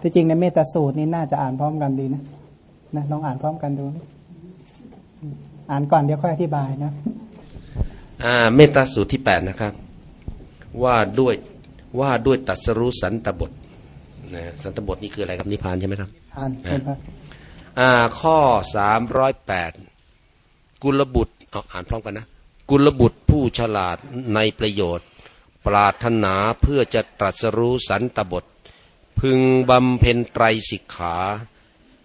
ที่จริงในเมตตาสูตรนี่น่าจะอ่านพร้อมกันดีนะนะลองอ่านพร้อมกันดู อ่านก่อนเดี๋ยวค่อยอธิบายนะอ่าเมตตาสูตรที่แปดนะครับ ว่าด้วยว่าด้วยตัสรู้สันตบทนะสันตบทนี่คืออะไรครับนิพพานใช่ไหมครับอ่านเป็นปะอ่าข้อสามร้อยแปดกุลบุตรเอาอ่านพร้อมกันนะกุลบุตรผู้ฉลาดในประโยชน์ ปรารถนาเพื่อจะตรัสรู้สันตบท พึงบำเพ็ญไตรสิกขา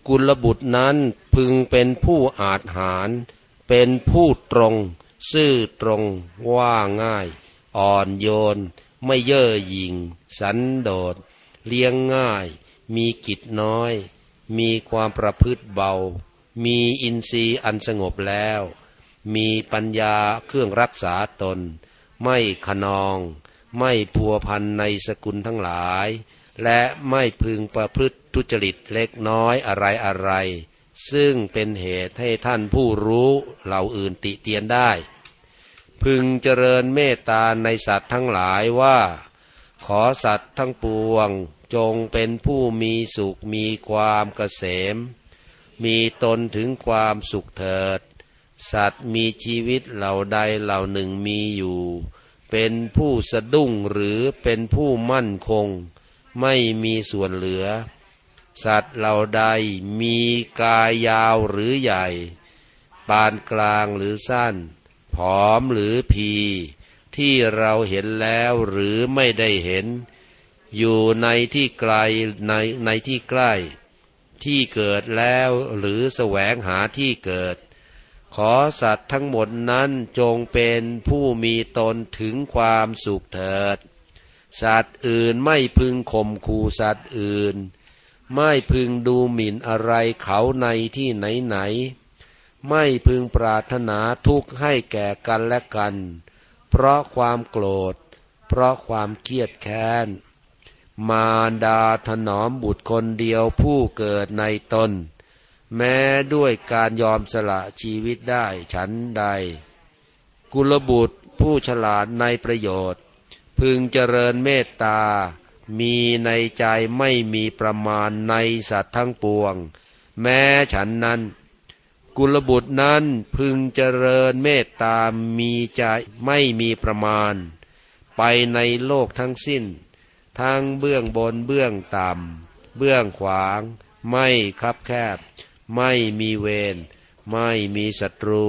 กุลบุตรนั้นพึงเป็นผู้อาจหาร เป็นผู้ตรง ซื่อตรง ว่าง่าย อ่อนโยน ไม่เย่อหยิ่ง สันโดษ เลี้ยงง่าย มีกิจน้อย มีความประพฤติเบา มีอินทรีย์อันสงบแล้ว มีปัญญาเครื่องรักษาตน ไม่ขนอง ไม่พัวพันในสกุลทั้งหลาย และไม่พึงประพฤติทุจริตเล็กน้อยอะไรอะไร ซึ่งเป็นเหตุให้ท่านผู้รู้เหล่าอื่นติเตียนได้ พึงเจริญเมตตาในสัตว์ทั้งหลายว่า ขอสัตว์ทั้งปวงจงเป็นผู้มีสุขมีความเกษม มีตนถึงความสุขเถิด สัตว์มีชีวิตเหล่าใดเหล่าหนึ่งมีอยู่ เป็นผู้สะดุ้งหรือเป็นผู้มั่นคง ไม่มีส่วนเหลือ สัตว์เหล่าใดมีกายยาวหรือใหญ่ ปานกลางหรือสั้น ผอมหรือพี ที่เราเห็นแล้วหรือไม่ได้เห็น อยู่ในที่ไกลในในที่ใกล้ ที่เกิดแล้วหรือแสวงหาที่เกิด ขอสัตว์ทั้งหมดนั้นจงเป็นผู้มีตนถึงความสุขเถิด สัตว์อื่นไม่พึงข่มขู่สัตว์อื่น ไม่พึงดูหมิ่นอะไรเขาในที่ไหนไหนๆไม่พึงปรารถนาทุกข์ให้แก่กันและกัน เพราะความโกรธ เพราะความเครียดแค้น มารดาถนอมบุตรคนเดียวผู้เกิดในตน แม้ด้วยการยอมสละชีวิตได้ฉันใด กุลบุตรผู้ฉลาดในประโยชน์ พึงเจริญเมตตา มีในใจไม่มีประมาณในสัตว์ทั้งปวง แม้ฉันนั้น กุลบุตรนั้นพึงเจริญเมตตามีใจไม่มีประมาณ ไปในโลกทั้งสิ้น ทั้งเบื้องบนเบื้องต่ำ เบื้องขวาง ไม่คับแคบ ไม่มีเวร ไม่มีศัตรู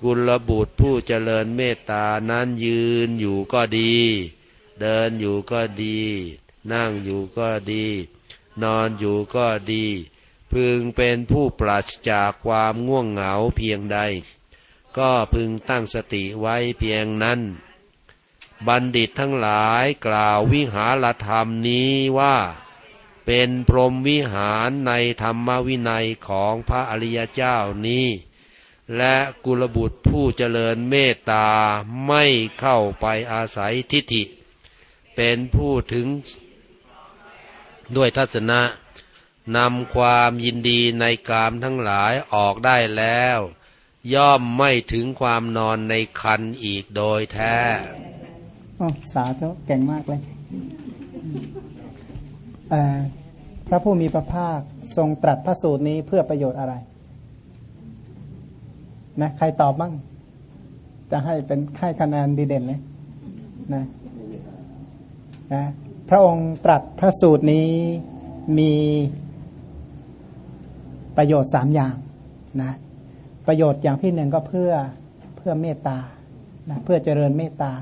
กุลบุตรผู้เจริญเมตตานั้นยืนอยู่ก็ดี เดินอยู่ก็ดี นั่งอยู่ก็ดี นอนอยู่ก็ดี พึงเป็นผู้ปราศจากความง่วงเหงาเพียงใด ก็พึงตั้งสติไว้เพียงนั้น บัณฑิตทั้งหลายกล่าววิหารธรรมนี้ว่า เป็นพรหมวิหารในธรรมวินัยของพระอริยเจ้านี้ และกุลบุตรผู้เจริญเมตตาไม่เข้าไปอาศัยทิฏฐิ เป็นผู้ถึงด้วยทัศนะนำความยินดีในกามทั้งหลายออกได้แล้ว ย่อมไม่ถึงความนอนในคันอีกโดยแท้อสาธุเก่งมากเลยเพระผู้มีพระภาคทรงตรัสพระสูตรนี้เพื่อประโยชน์อะไร นะใครตอบบ้าง จะให้เป็นให้คะแนนดีเด่นเลยนะนะพระองค์ตรัสพระสูตรนี้มีประโยชน์สามอย่างนะประโยชน์อย่างที่หนึ่งก็เพื่อเพื่อเมตตานะเพื่อเจริญเมตตา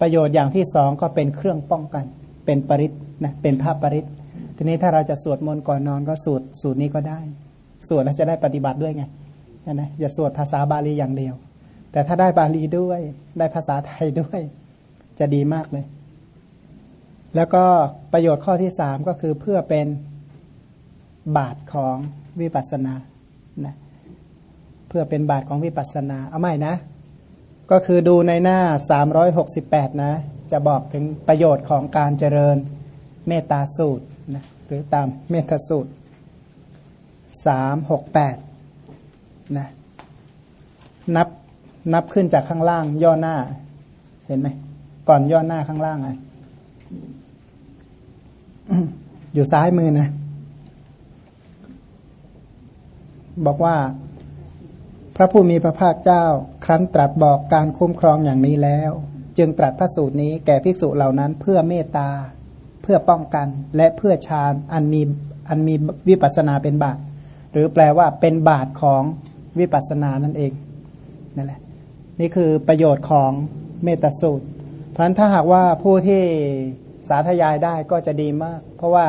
ประโยชน์อย่างที่สองก็เป็นเครื่องป้องกัน เป็นปริศนะเป็นภาพปริศทีนี้ถ้าเราจะสวดมนต์ก่อนนอนก็สวดสูตรนี้ก็ได้ สวดแล้วจะได้ปฏิบัติด้วยไง นะอย่าสวดภาษาบาลีอย่างเดียว แต่ถ้าได้บาลีด้วยได้ภาษาไทยด้วย จะดีมากเลย แล้วก็ประโยชน์ข้อที่สามก็คือเพื่อเป็นบาทของวิปัสสนานะเพื่อเป็นบาทของวิปัสสนา เอาใหม่นะ ก็คือดูในหน้า 368 นะ จะบอกถึงประโยชน์ของการเจริญเมตตาสูตรนะหรือตามเมตตาสูตร 368 นะนับนับขึ้นจากข้างล่าง ย่อหน้า เห็นไหมก่อนย่อหน้าข้างล่างไงอยู่ซ้ายมือนะ บอกว่า พระผู้มีพระภาคเจ้า ครั้นตรัสบอกการคุ้มครองอย่างนี้แล้ว จึงตรัสพระสูตรนี้แก่ภิกษุเหล่านั้น เพื่อเมตตา เพื่อป้องกัน และเพื่อฌานอันมีอันมีวิปัสนาเป็นบาตหรือแปลว่าเป็นบาตของ วิปัสสนานั่นเองนั่นแหละนี่คือประโยชน์ของเมตสูตร เพราะฉะนั้นถ้าหากว่าผู้ที่สาธยายได้ก็จะดีมาก เพราะว่า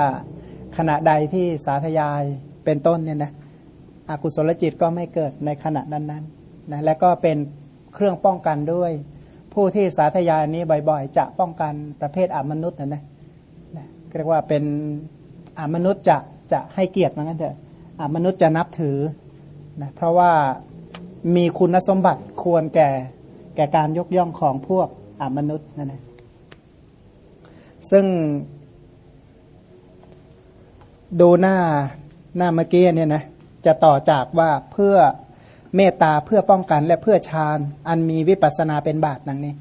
ขณะใดที่สาธยายเป็นต้นเนี่ยนะอกุศลจิตก็ไม่เกิดในขณะนั้นๆนะและก็เป็นเครื่องป้องกันด้วย ผู้ที่สาธยายนี้บ่อยๆ จะป้องกันประเภทอมนุษย์นะนะเรียกว่าเป็นอมนุษย์จะจะให้เกียรติเหมือนกันเถอะอมนุษย์จะนับถือ นะเพราะว่ามีคุณสมบัติควรแก่ แก่การยกย่องของพวกอมนุษย์นั่นเองซึ่งดูหน้าหน้าเมื่อกี้เนี่ยนะจะต่อจากว่าเพื่อเมตตาเพื่อป้องกันและเพื่อฌานอันมีวิปัสนาเป็นบาตดังนี้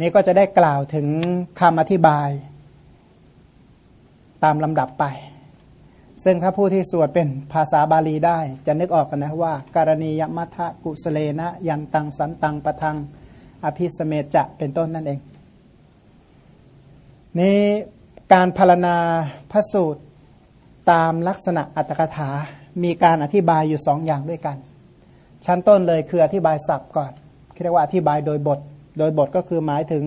นี้ก็จะได้กล่าวถึงคำอธิบาย ตามลำดับไป ซึ่งถ้าผู้ที่สวดเป็นภาษาบาลีได้ จะนึกออกกันนะว่า การณียมัทะกุสเลนะยันตังสันตังปะทัง อภิสเมจะเป็นต้นนั่นเอง นี้การพารณาพระสูตรตามลักษณะอัตถกถา มีการอธิบายอยู่สองอย่างด้วยกัน ชั้นต้นเลยคืออธิบายศัพท์ก่อนเรียกว่าอธิบายโดยบท โดยบทก็คือหมายถึง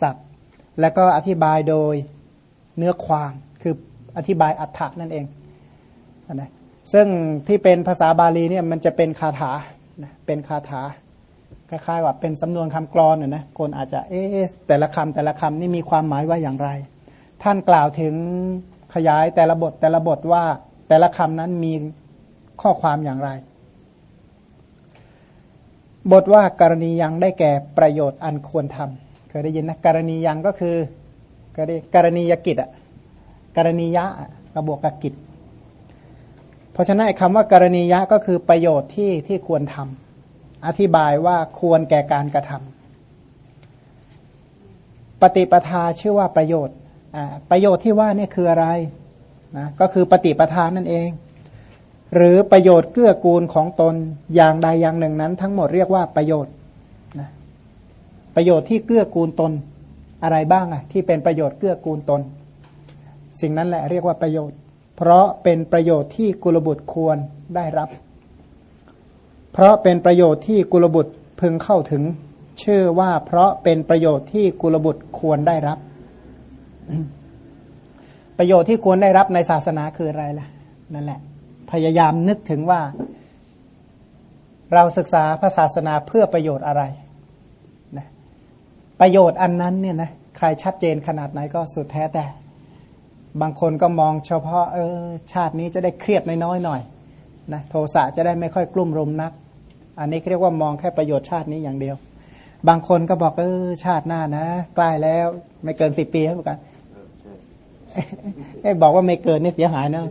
ศัพท์ แล้วก็อธิบายโดยเนื้อความคืออธิบายอัฏฐะนั่นเอง นะซึ่งที่เป็นภาษาบาลีเนี่ยมันจะเป็นคาถาเป็นคาถาคล้ายๆว่าเป็นสำนวนคำกรอนนะนะคนอาจจะเอ๊ะแต่ละคำแต่ละคำนี่มีความหมายว่าอย่างไร ท่านกล่าวถึงขยายแต่ละบทแต่ละบทว่าแต่ละคำนั้นมีข้อความอย่างไร บทว่ากรณียังได้แก่ประโยชน์อันควรทำเคยได้ยินนะกรณียังก็คือกรณียกิจอะกรณียะกระบวกกับกิจ ราะฉะนั้นคำว่ากรณียะก็คือประโยชน์ที่ที่ควรทำอธิบายว่าควรแก่การกระทำปฏิปทาชื่อว่าประโยชน์ประโยชน์ที่ว่านี่คืออะไรนะก็คือปฏิปทานนั่นเอง หรือประโยชน์เกื้อกูลของตนอย่างใดอย่างหนึ่งนั้น ทั้งหมดเรียกว่าประโยชน์นะประโยชน์ที่เกื้อกูลตนอะไรบ้างอะที่เป็นประโยชน์เกื้อกูลตน สิ่งนั้นแหละเรียกว่าประโยชน์ เพราะเป็นประโยชน์ที่กุลบุตรควรได้รับ เพราะเป็นประโยชน์ที่กุลบุตรพึงเข้าถึง ชื่อว่าเพราะเป็นประโยชน์ที่กุลบุตรควรได้รับ ประโยชน์ที่ควรได้รับในศาสนาคืออะไรล่ะ นั่นแหละ พยายามนึกถึงว่า เราศึกษาพระศาสนาเพื่อประโยชน์อะไรนะประโยชน์อันนั้นเนี่ยนะใครชัดเจนขนาดไหนก็สุดแท้แต่ บางคนก็มองเฉพาะเออชาตินี้จะได้เครียดน้อยๆหน่อยนะโทสะจะได้ไม่ค่อยกลุ่มรุมนัก อันนี้เรียกว่ามองแค่ประโยชน์ชาตินี้อย่างเดียว บางคนก็บอกเออชาติหน้านะ ใกล้แล้ว ไม่เกินสิบปีครับกันไอ้บอกว่าไม่เกินนี่เสียหายเนะ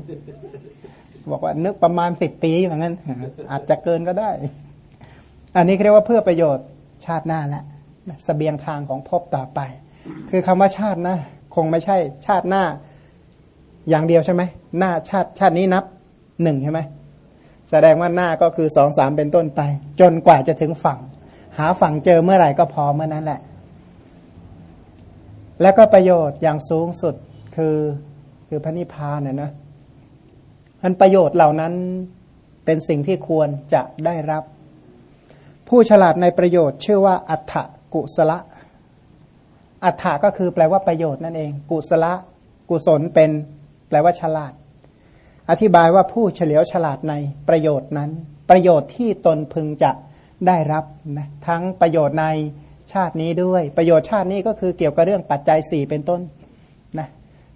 บอกว่านึกประมาณสิบปีอย่างนั้น อาจจะเกินก็ได้ อันนี้เรียกว่าเพื่อประโยชน์ชาติหน้าแหละสเสบียงทางของพบต่อไป คือคำว่าชาตินะ คงไม่ใช่ชาติหน้า อย่างเดียวใช่ไหมหน้าชาติชาตินี้นับหนึ่งใช่ไหมแสดงว่าหน้าก็คือสองสามเป็นต้นไป จนกว่าจะถึงฝั่ง หาฝั่งเจอเมื่อไหร่ก็พอเมื่อนั้นแหละ แล้วก็ประโยชน์อย่างสูงสุดคือคือพระนิพพานเนี่ยนะมันประโยชน์เหล่านั้นเป็นสิ่งที่ควรจะได้รับ ผู้ฉลาดในประโยชน์ชื่อว่าอัฏฐกุศละอัฏฐก็คือแปลว่าประโยชน์นั่นเอง กุศละกุศลเป็น แปลว่าฉลาด อธิบายว่าผู้เฉลียวฉลาดในประโยชน์นั้น ประโยชน์ที่ตนพึงจะได้รับนะทั้งประโยชน์ในชาตินี้ด้วย ประโยชน์ชาตินี้ก็คือเกี่ยวกับเรื่องปัจจัยสี่เป็นต้นนะ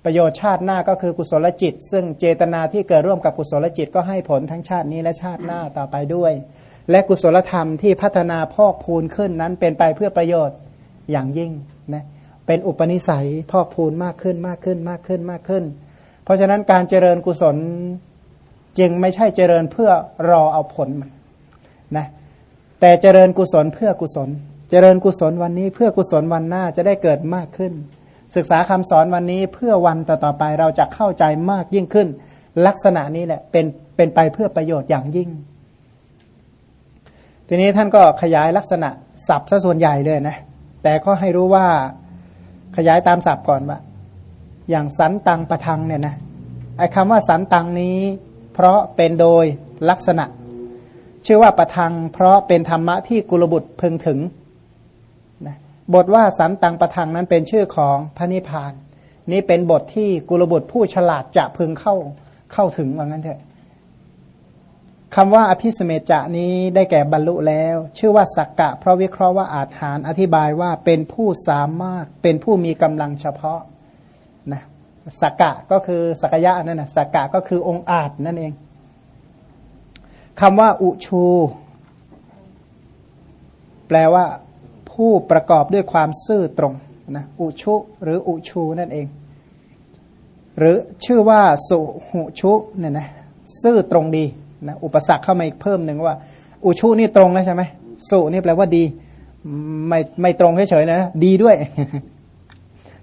ประโยชน์ชาติหน้าก็คือกุศลจิต ซึ่งเจตนาที่เกิดร่วมกับกุศลจิตก็ให้ผลทั้งชาตินี้และชาติหน้าต่อไปด้วย และกุศลธรรมที่พัฒนาพอกพูนขึ้นนั้นเป็นไปเพื่อประโยชน์อย่างยิ่งนะเป็นอุปนิสัยพอกพูนมากขึ้นมากขึ้นมากขึ้นมากขึ้นเพ ราะฉะนั้นการเจริญกุศลจึงไม่ใช่เจริญเพื่อรอเอาผลมันนะแต่เจริญกุศลเพื่อกุศล เจริญกุศลวันนี้เพื่อกุศลวันหน้าจะได้เกิดมากขึ้น ศึกษาคำสอนวันนี้เพื่อวันต่อๆไปเราจะเข้าใจมากยิ่งขึ้น ลักษณะนี้แหละเป็นเป็นไปเพื่อประโยชน์อย่างยิ่ง ทีนี้ท่านก็ขยายลักษณะศัพท์ซะส่วนใหญ่เลยนะแต่ก็ให้รู้ว่าขยายตามศัพท์ก่อนว่า อย่างสันตังประทังเนี่ยนะไอ้คำว่าสันตังนี้ เพราะเป็นโดยลักษณะ ชื่อว่าประทัง เพราะเป็นธรรมะที่กุลบุตรพึงถึงนะบทว่าสันตังประทังนั้นเป็นชื่อของพระนิพพาน นี่เป็นบทที่กุลบุตรผู้ฉลาดจะพึงเข้าเข้าถึงว่างั้นเถอะคำว่าอภิสเมจะนี้ได้แก่บรรลุแล้ว ชื่อว่าสักกะ เพราะวิเคราะห์ว่าอาถานอธิบายว่าเป็นผู้สามารถเป็นผู้มีกำลังเฉพาะ นะสักกะก็คือสักยะนั่นนะสักกะก็คือองค์อาจนั่นเองคำว่า อุชู แปลว่า ผู้ประกอบด้วยความซื่อตรงนะอุชุ หรืออุชูนั่นเอง หรือชื่อว่าสุหุชุเนี่ยนะซื่อตรงดีนะอุปสรรคเข้ามาอีกเพิ่มหนึ่งว่า อุชุนี่ตรงแล้วใช่ไหมสุนี่แปลว่าดี ไม่ไม่ตรงเฉยๆนะ ดีด้วย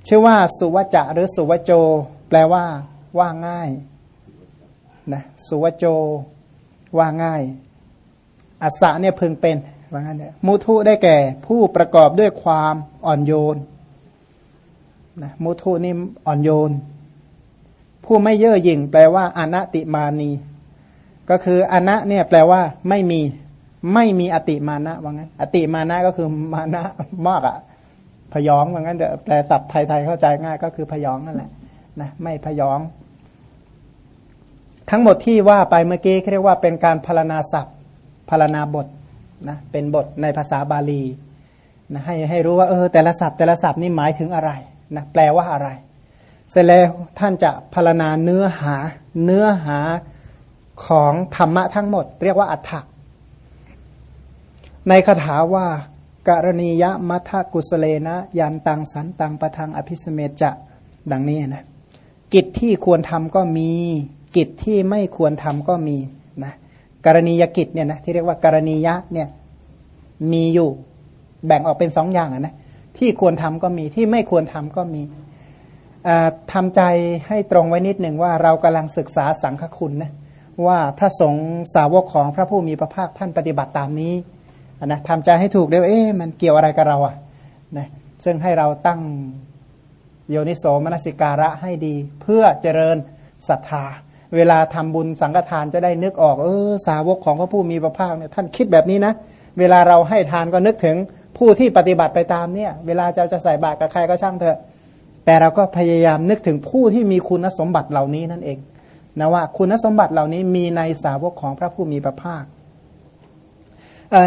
ชื่อว่าสุวจะหรือสุวโจ แปลว่า ว่าง่ายนะสุวโจ ว่าง่าย อัศเนี่ยพึงเป็นว่างั้นเนี่ยมุทุได้แก่ ผู้ประกอบด้วยความอ่อนโยนนะมุทุนี่อ่อนโยน ผู้ไม่เย่อหยิ่ง แปลว่าอนัติมานี ก็คืออนะเนี่ยแปลว่า ไม่มี ไม่มีอติมานะว่างั้น อติมานะก็คือมานะมากอะ พยองว่างั้นเดี๋ยวแปลศัพท์ไทยๆเข้าใจง่ายก็คือพยองนั่นแหละนะไม่พยอง ทั้งหมดที่ว่าไปเมื่อกี้เรียกว่าเป็นการพารณาศัพท์พารณาบทนะเป็นบทในภาษาบาลีนะให้ให้รู้ว่าเออแต่ละศัพท์แต่ละศัพท์นี่หมายถึงอะไรนะแปลว่าอะไร เสร็จแล้วท่านจะพารณาเนื้อหาเนื้อหาของธรรมะทั้งหมด เรียกว่าอัฏฐะในคาถาว่า กรณียมัทกุสเลนะยันตังสันตังประทังอภิสเมจะดังนี้นะกิจที่ควรทำก็มี กิจที่ไม่ควรทำก็มีนะกรณียกิจเนี่ยนะที่เรียกว่ากรณียะเนี่ยมีอยู่แบ่งออกเป็นสองอย่างนะที่ควรทำก็มีที่ไม่ควรทำก็มีทำใจให้ตรงไว้นิดหนึ่งว่าเรากำลังศึกษาสังฆคุณนะว่าพระสงฆ์สาวกของพระผู้มีพระภาคท่านปฏิบัติตามนี้ นะทำใจให้ถูกเดี๋ยวเอ๊ะมันเกี่ยวอะไรกับเราอะนะซึ่งให้เราตั้งโยนิโสมนสิการะให้ดี เพื่อเจริญศรัทธา เวลาทำบุญสังฆทานจะได้นึกออก เออ สาวกของพระผู้มีพระภาคเนี่ยท่านคิดแบบนี้นะ เวลาเราให้ทานก็นึกถึงผู้ที่ปฏิบัติไปตามเนี่ย เวลาจะจะใส่บาตรกับใครก็ช่างเถอะ แต่เราก็พยายามนึกถึงผู้ที่มีคุณสมบัติเหล่านี้นั่นเองนะว่าคุณสมบัติเหล่านี้มีในสาวกของพระผู้มีพระภาค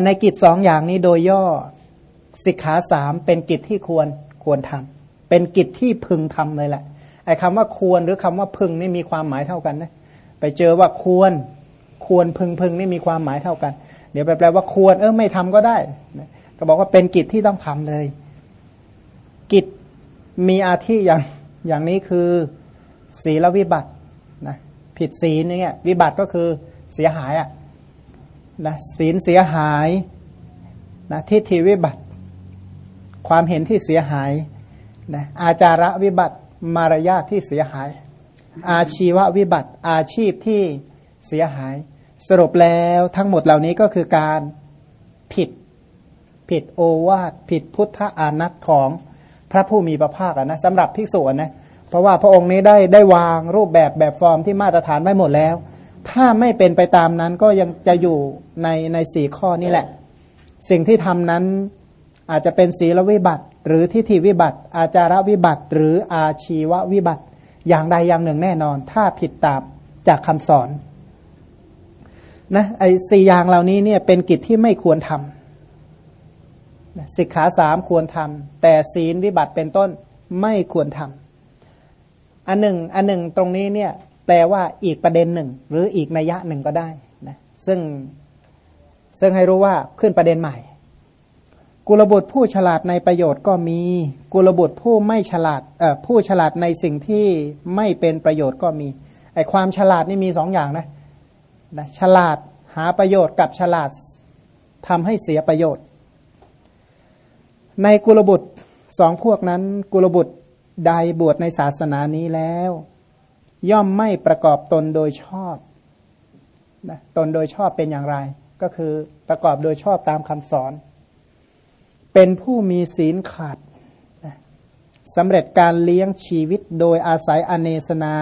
ในกิจสองอย่างนี้โดยย่อสิกขาสามเป็นกิจที่ควรควรทำเป็นกิจที่พึงทำเลยแหละไอ้คำว่าควรหรือคำว่าพึงนี่มีความหมายเท่ากันนะไปเจอว่าควรควรพึงพึงนี่มีความหมายเท่ากัน เดี๋ยวไปแปลว่าควรเออไม่ทำก็ได้ ก็บอกว่าเป็นกิจที่ต้องทำเลย กิจมีอาทิอย่างอย่างนี้คือศีลวิบัตินะผิดศีลเนี่ยวิบัติก็คือเสียหายอะ นะศีลเสียหายนะทิฏฐิวิบัติ ความเห็นที่เสียหายนะอาจาระวิบัติมารยาทที่เสียหาย อาชีววิบัติอาชีพที่เสียหาย สรุปแล้วทั้งหมดเหล่านี้ก็คือการผิดผิดโอวาทผิดพุทธานัตของพระผู้มีพระภาคนะสำหรับภิกษุนะเพราะว่าพระองค์นี้ได้ได้วางรูปแบบแบบฟอร์มที่มาตรฐานไว้หมดแล้ว ถ้าไม่เป็นไปตามนั้นก็ยังจะอยู่ในในสี่ข้อนี้แหละ สิ่งที่ทำนั้นอาจจะเป็นศีลวิบัติ หรือทิฏฐิวิบัติ อาจารวิบัติ หรืออาชีววิบัติ อย่างใดอย่างหนึ่งแน่นอน ถ้าผิดตามจากคำสอนนะไอ้สี่อย่างเหล่านี้เนี่ยเป็นกิจที่ไม่ควรทำสิกขาสามควรทำแต่ศีลวิบัติเป็นต้นไม่ควรทำอันหนึ่ง อันหนึ่งตรงนี้เนี่ย ลว่าอีกประเด็นหนึ่ง หรืออีกนัยยะหนึ่งก็ได้นะซึ่งซึ่งให้รู้ว่าขึ้นประเด็นใหม่ กุลบุตรผู้ฉลาดในประโยชน์ก็มี กุลบุตรผู้ไม่ฉลาดเอ่อผู้ฉลาดในสิ่งที่ไม่เป็นประโยชน์ก็มีไอความฉลาดนี่มีสองอย่างนะนะฉลาดหาประโยชน์กับฉลาดทำให้เสียประโยชน์ ในกุลบุตรสองพวกนั้น กุลบุตรใดบวชในศาสนานี้แล้ว ย่อมไม่ประกอบตนโดยชอบนะตนโดยชอบเป็นอย่างไร ก็คือประกอบโดยชอบตามคำสอน เป็นผู้มีศีลขาดนะสำเร็จการเลี้ยงชีวิตโดยอาศัยอเนสนา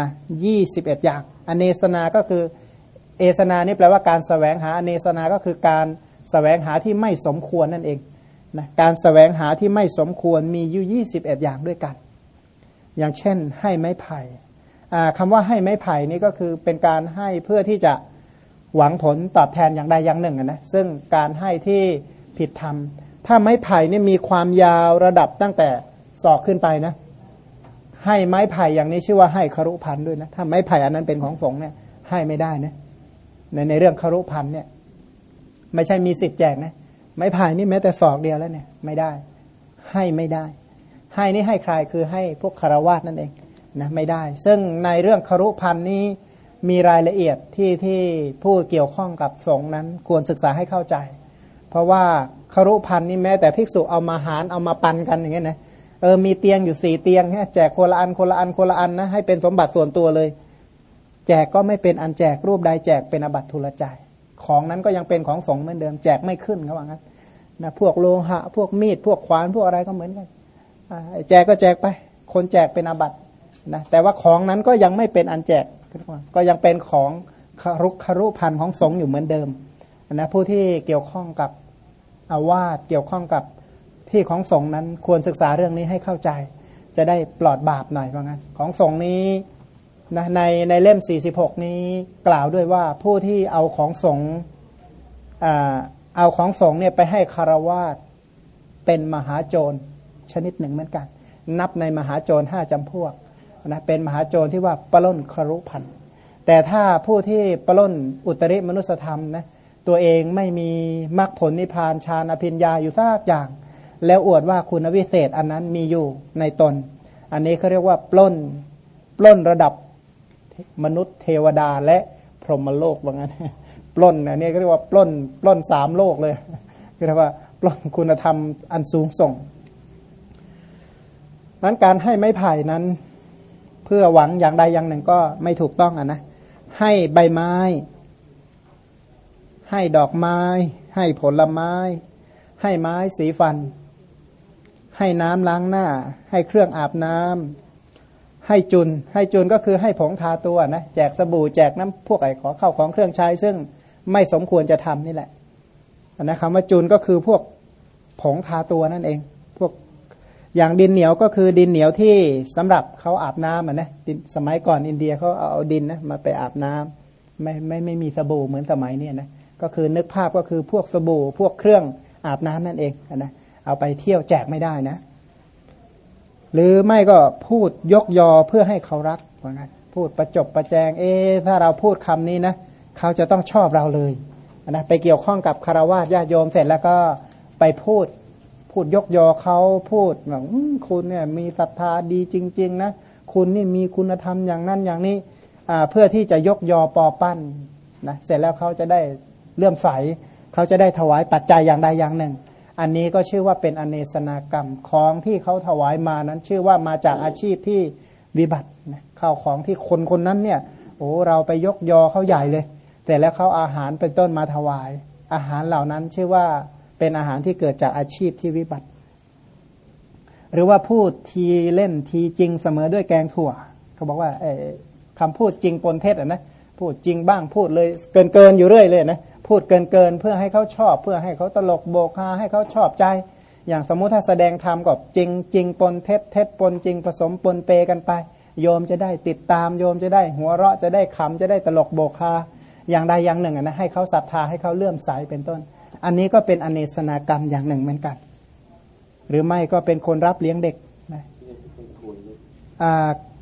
21 อย่าง อเนสนาก็คือเอสนานี่แปลว่าการสแสวงหาอเนสนาก็คือการสแสวงหาที่ไม่สมควรนั่นเองนะการสแสวงหาที่ไม่สมควรมีอยู่ 21 อย่างด้วยกัน อย่างเช่น ให้ไม้ไผ่ คำว่าให้ไม้ไผ่นี่ก็คือเป็นการให้เพื่อที่จะหวังผลตอบแทนอย่างใดอย่างหนึ่งนะซึ่งการให้ที่ผิดธรรม ถ้าไม้ไผ่นี่มีความยาวระดับตั้งแต่ศอกขึ้นไปนะให้ไม้ไผ่อย่างนี้ชื่อว่าให้คารุพันธ์ด้วยนะถ้าไม้ไผ่อันนั้นเป็นของสงฆ์เนี่ยให้ไม่ได้นะในในเรื่องคารุพันธ์เนี่ยไม่ใช่มีสิทธิ์แจกนะไม้ไผ่นี่แม้แต่ศอกเดียวแล้วเนี่ยไม่ได้ ให้ไม่ได้ ให้นี่ให้ใครคือให้พวกคารวาสนั่นเอง นะไม่ได้ ซึ่งในเรื่องคารุพันธ์นี้มีรายละเอียดที่ที่ผู้เกี่ยวข้องกับสงนั้นควรศึกษาให้เข้าใจ เพราะว่าคารุพันธ์นี่แม้แต่ภิกษุเอามาหารเอามาปันกันอย่างเงี้ยนะเออมีเตียงอยู่สี่เตียงแค่แจกคนละอันคนละอันคนละอันนะให้เป็นสมบัติส่วนตัวเลย แจกก็ไม่เป็นอันแจกรูปใดแจกเป็นอบัตทุลใจ ของนั้นก็ยังเป็นของสงเหมือนเดิม แจกไม่ขึ้นเขาว่างั้นนะพวกโลหะ พวกมีดพวกขวานพวกอะไรก็เหมือนกันแจกก็แจกไป คนแจกเป็นอบัต นะแต่ว่าของนั้นก็ยังไม่เป็นอันแจกก็ยังเป็นของคารุคารุพันธ์ของสงฆ์อยู่เหมือนเดิมนะผู้ที่เกี่ยวข้องกับอาวาสเกี่ยวข้องกับที่ของสงฆ์นั้นควรศึกษาเรื่องนี้ให้เข้าใจ จะได้ปลอดบาปหน่อยว่างั้น ของสงฆ์นี้นะในในเล่ม 46 นี้กล่าวด้วยว่าผู้ที่เอาของสงฆ์เอาของสงฆ์เนี่ยไปให้คารวาสเป็นมหาโจรชนิดหนึ่งเหมือนกัน นับในมหาโจรห้าจำพวก นะเป็นมหาโจรที่ว่าปล้นครุพันธ์แต่ถ้าผู้ที่ปล้นอุตริมนุสธรรมนะตัวเองไม่มีมรรคผลนิพพานฌานอภิญญาอยู่ซากอย่าง แล้วอวดว่าคุณวิเศษอันนั้นมีอยู่ในตน อันนี้เขาเรียกว่าปล้นปล้นระดับมนุษย์เทวดาและพรหมโลกว่างั้นปล้นอันนี้เขาเรียกว่าปล้นปล้นสามโลกเลยเรียกว่าปล้นคุณธรรมอันสูงส่งนั้นการให้ไม้ไผ่นั้น พื่อหวังอย่างใดอย่างหนึ่งก็ไม่ถูกต้องอะนะให้ใบไม้ ให้ดอกไม้ ให้ผลไม้ ให้ไม้สีฟัน ให้น้ำล้างหน้า ให้เครื่องอาบน้ำให้จุน ให้จุนก็คือให้ผงทาตัวนะแจกสบู่แจกน้ำพวกไอ้ขอเข้าของเครื่องใช้ ซึ่งไม่สมควรจะทำนี่แหละนะคำว่าจุนก็คือพวกผงทาตัวนั่นเอง อย่างดินเหนียวก็คือดินเหนียวที่สำหรับเขาอาบน้ำอะนะสมัยก่อนอินเดียเขาเอาดินนะมาไปอาบน้ำไม่ไม่ไม่มีสบู่เหมือนสมัยนี้นะก็คือนึกภาพก็คือพวกสบู่พวกเครื่องอาบน้ำนั่นเองนะเอาไปเที่ยวแจกไม่ได้นะ หรือไม่ก็พูดยกยอเพื่อให้เขารักว่างั้นพูดประจบประแจง เอถ้าเราพูดคำนี้นะเขาจะต้องชอบเราเลยนะไปเกี่ยวข้องกับคารวะญาติโยมเสร็จแล้วก็ไปพูด พูดยกยอเขาพูดแบบคุณเนี่ยมีศรัทธาดีจริง ๆ นะ คุณนี่มีคุณธรรมอย่างนั้นอย่างนี้เพื่อที่จะยกยอปอปั้นนะเสร็จแล้วเขาจะได้เลื่อมใสเขาจะได้ถวายปัจจัยอย่างใดอย่างหนึ่ง อันนี้ก็ชื่อว่าเป็นอเนสนากรรมของที่เขาถวายมานั้นชื่อว่ามาจากอาชีพที่วิบัติข้าวของที่คนคนนั้นเนี่ยโอ้เราไปยกยอเขาใหญ่เลย แต่แล้วเขาอาหารเป็นต้นมาถวาย อาหารเหล่านั้นชื่อว่า เป็นอาหารที่เกิดจากอาชีพที่วิบัติ หรือว่าพูดทีเล่นทีจริงเสมอด้วยแกงถั่ว เขาบอกว่าคำพูดจริงปนเท็จอะนะพูดจริงบ้างพูดเลยเกินเกินอยู่เรื่อยเลยนะพูดเกินเกินเพื่อให้เขาชอบ เพื่อให้เขาตลกโบกฮาให้เขาชอบใจ อย่างสมมุติถ้าแสดงธรรมกับจริงจริงปนเท็จเท็จปนจริงผสมปนเปกันไป โยมจะได้ติดตามโยมจะได้หัวเราะจะได้ขำจะได้ตลกโบกฮาอย่างใดอย่างหนึ่งนะให้เขาศรัทธาให้เขาเลื่อมใสเป็นต้น อันนี้ก็เป็นอเนสนากรรมอย่างหนึ่งเหมือนกัน หรือไม่ก็เป็นคนรับเลี้ยงเด็กนะ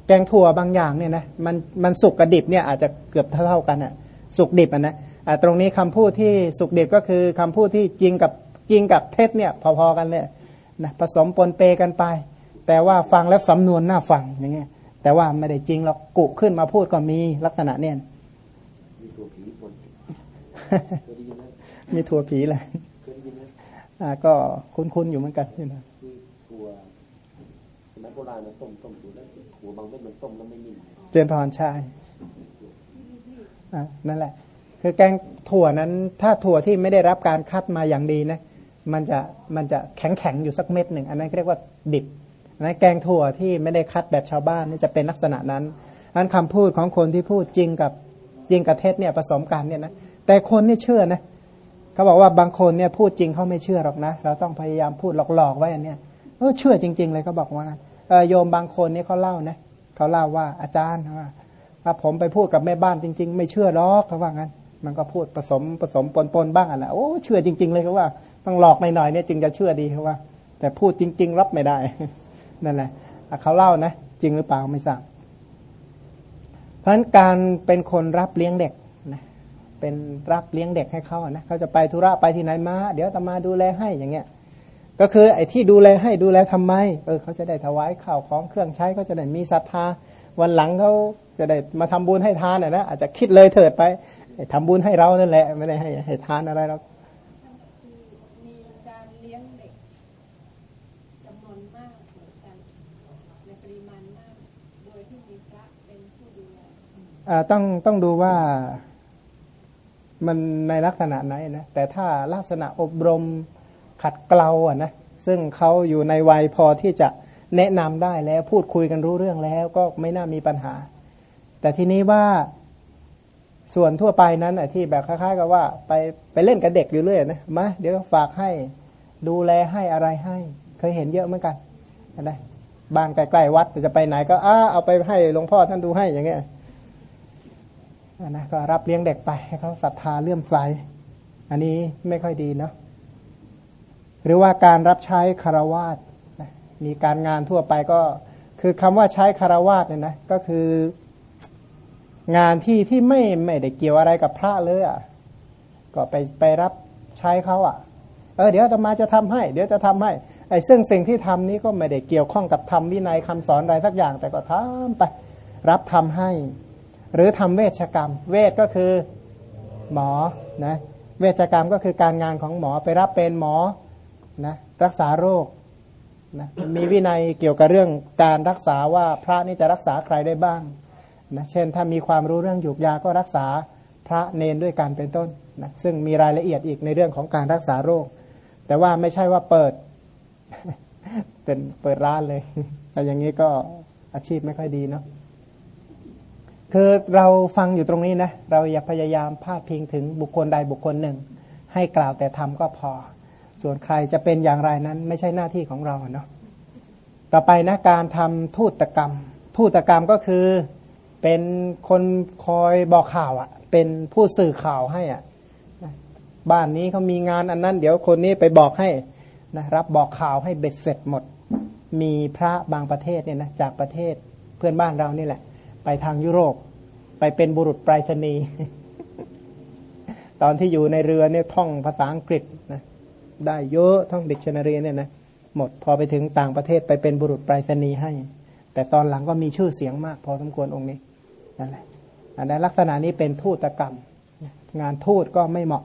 แกงถั่วบางอย่างเนี่ยนะมันมันสุกกับดิบเนี่ยอาจจะเกือบเท่ากันอะสุกดิบอะนะตรงนี้คำพูดที่สุกดิบก็คือคำพูดที่จริงกับจริงกับเท็จเนี่ยพอๆกันเลยนะผสมปนเปกันไป แต่ว่าฟังแล้วสำนวนน่าฟังอย่างเงี้ยแต่ว่าไม่ได้จริงหรอกกุขึ้นมาพูดก็มีลักษณะเนี่ยมีถั่วผี เลยอ่าก็คุ้นๆอยู่เหมือนกันนี่นะสมัยโบราณนะต้มต้มอยู่แล้วหัวบางเม็ดมันต้มแล้วไม่นิ่มเจนพรชายนั่นแหละ คือแกงถั่วนั้น ถ้าถั่วที่ไม่ได้รับการคัดมาอย่างดีนะมันจะมันจะแข็งแข็งอยู่สักเม็ดหนึ่งอันนั้นเรียกว่าดิบนะแกงถั่วที่ไม่ได้คัดแบบชาวบ้านนี่จะเป็นลักษณะนั้นอันคำพูดของคนที่พูดจริงกับจริงกับเท็จเนี่ยผสมกันเนี่ยนะแต่คนนี่เชื่อนะเขาบอกว่าบางคนเนี่ยพูดจริงเขาไม่เชื่อหรอกนะ เราต้องพยายามพูดหลอกๆไว้อันเนี้ยเออเชื่อจริง ๆ เลยเขาบอกว่าโยมบางคนนี่เขาเล่านะเขาเล่าว่าอาจารย์ว่าถ้าผมไปพูดกับแม่บ้านจริง ๆ ไม่เชื่อหรอกเขาว่างั้น มันก็พูดผสมผสมปนๆบ้างอะนะโอ้เชื่อจริง ๆ เลยเขาว่าต้องหลอกหน่อยๆเนี่ยจึงจะเชื่อดีเขาว่า แต่พูดจริง ๆ รับไม่ได้นั่นแหละเขาเล่านะ จริงหรือเปล่าไม่ทราบเพราะฉะนั้นการเป็นคนรับเลี้ยงเด็ก เป็นรับเลี้ยงเด็กให้เขานะเขาจะไปธุระไปที่ไหนมา เดี๋ยวตมาดูแลให้อย่างเงี้ยก็คือไอ้ที่ดูแลให้ดูแลทำไมเออเขาจะได้ถวายข้าวของเครื่องใช้ก็จะได้มีศรัทธา วันหลังเขาจะได้มาทำบุญให้ทานนะอาจจะคิดเลยเถิดไปทำบุญให้เรานั่นแหละไม่ได้ให้ให้ทานอะไรหรอกต้องต้องดูว่า มันในลักษณะไหนนะแต่ถ้าลักษณะอบรมขัดเกลาอะนะซึ่งเขาอยู่ในวัยพอที่จะแนะนำได้แล้วพูดคุยกันรู้เรื่องแล้ว ก็ไม่น่ามีปัญหา แต่ทีนี้ว่าส่วนทั่วไปนั้นอะที่แบบคล้ายๆ กับว่า ไปไปเล่นกับเด็กอยู่เรื่อยนะมาเดี๋ยวฝากให้ดูแลให้อะไรให้ เคยเห็นเยอะเหมือนกันนะบ้านใกล้ๆวัดจะไปไหนก็อ้าเอาไปให้หลวงพ่อท่านดูให้อย่างเงี้ย นะก็รับเลี้ยงเด็กไปให้เขาศรัทธาเลื่อมใสอันนี้ไม่ค่อยดีเนาะหรือว่าการรับใช้คารวาสมีการงานทั่วไปก็คือคำว่าใช้คารวาสเนี่ยนะก็คืองานที่ที่ไม่ไม่ได้เกี่ยวอะไรกับพระเลยอะก็ไปไปรับใช้เขาอะ เออเดี๋ยวตมาจะทำให้ เดี๋ยวจะทำให้ไอ้ซึ่งสิ่งที่ทำนี้ก็ไม่ได้เกี่ยวข้องกับธรรมวินัยคำสอนอะไรสักอย่าง แต่ก็ทำไป รับทำให้ หรือทำเวชกรรม เวชก็คือหมอนะเวชกรรมก็คือการงานของหมอไปรับเป็นหมอนะรักษาโรคนะมีวินัยเกี่ยวกับเรื่องการรักษาว่าพระนี่จะรักษาใครได้บ้างนะเช่นถ้ามีความรู้เรื่องหยูกยาก็รักษาพระเนนด้วยกันเป็นต้นนะซึ่งมีรายละเอียดอีกในเรื่องของการรักษาโรค แต่ว่าไม่ใช่ว่าเปิดเป็นเปิดร้านเลยแต่อย่างนี้ก็อาชีพไม่ค่อยดีเนาะ คือเราฟังอยู่ตรงนี้นะเราอย่าพยายามพาดพิงถึงบุคคลใดบุคคลหนึ่ง ให้กล่าวแต่ทำก็พอ ส่วนใครจะเป็นอย่างไรนั้นไม่ใช่หน้าที่ของเราเนาะต่อไปนะการทำทูตกรรม ทูตกรรมก็คือเป็นคนคอยบอกข่าวอะ่ะ เป็นผู้สื่อข่าวให้อะ่ะบ้านนี้เขามีงานอันนั้น เดี๋ยวคนนี้ไปบอกให้นะรับบอกข่าวให้เบ็ดเสร็จหมด มีพระบางประเทศเนี่ยนะจากประเทศเพื่อนบ้านเรานี่แหละ ไปทางยุโรป ไปเป็นบุรุษไปรษณีย์ตอนที่อยู่ในเรือเนี่ยท่องภาษาอังกฤษนะได้เยอะท่องดิกชันนารีเนี่ยนะหมดพอไปถึงต่างประเทศไปเป็นบุรุษไปรษณีย์ให้ แต่ตอนหลังก็มีชื่อเสียงมาก พอสมควรองค์นี้นั่นแหละอันนั้นลักษณะนี้เป็นทูตกรรม งานทูตก็ไม่เหมาะ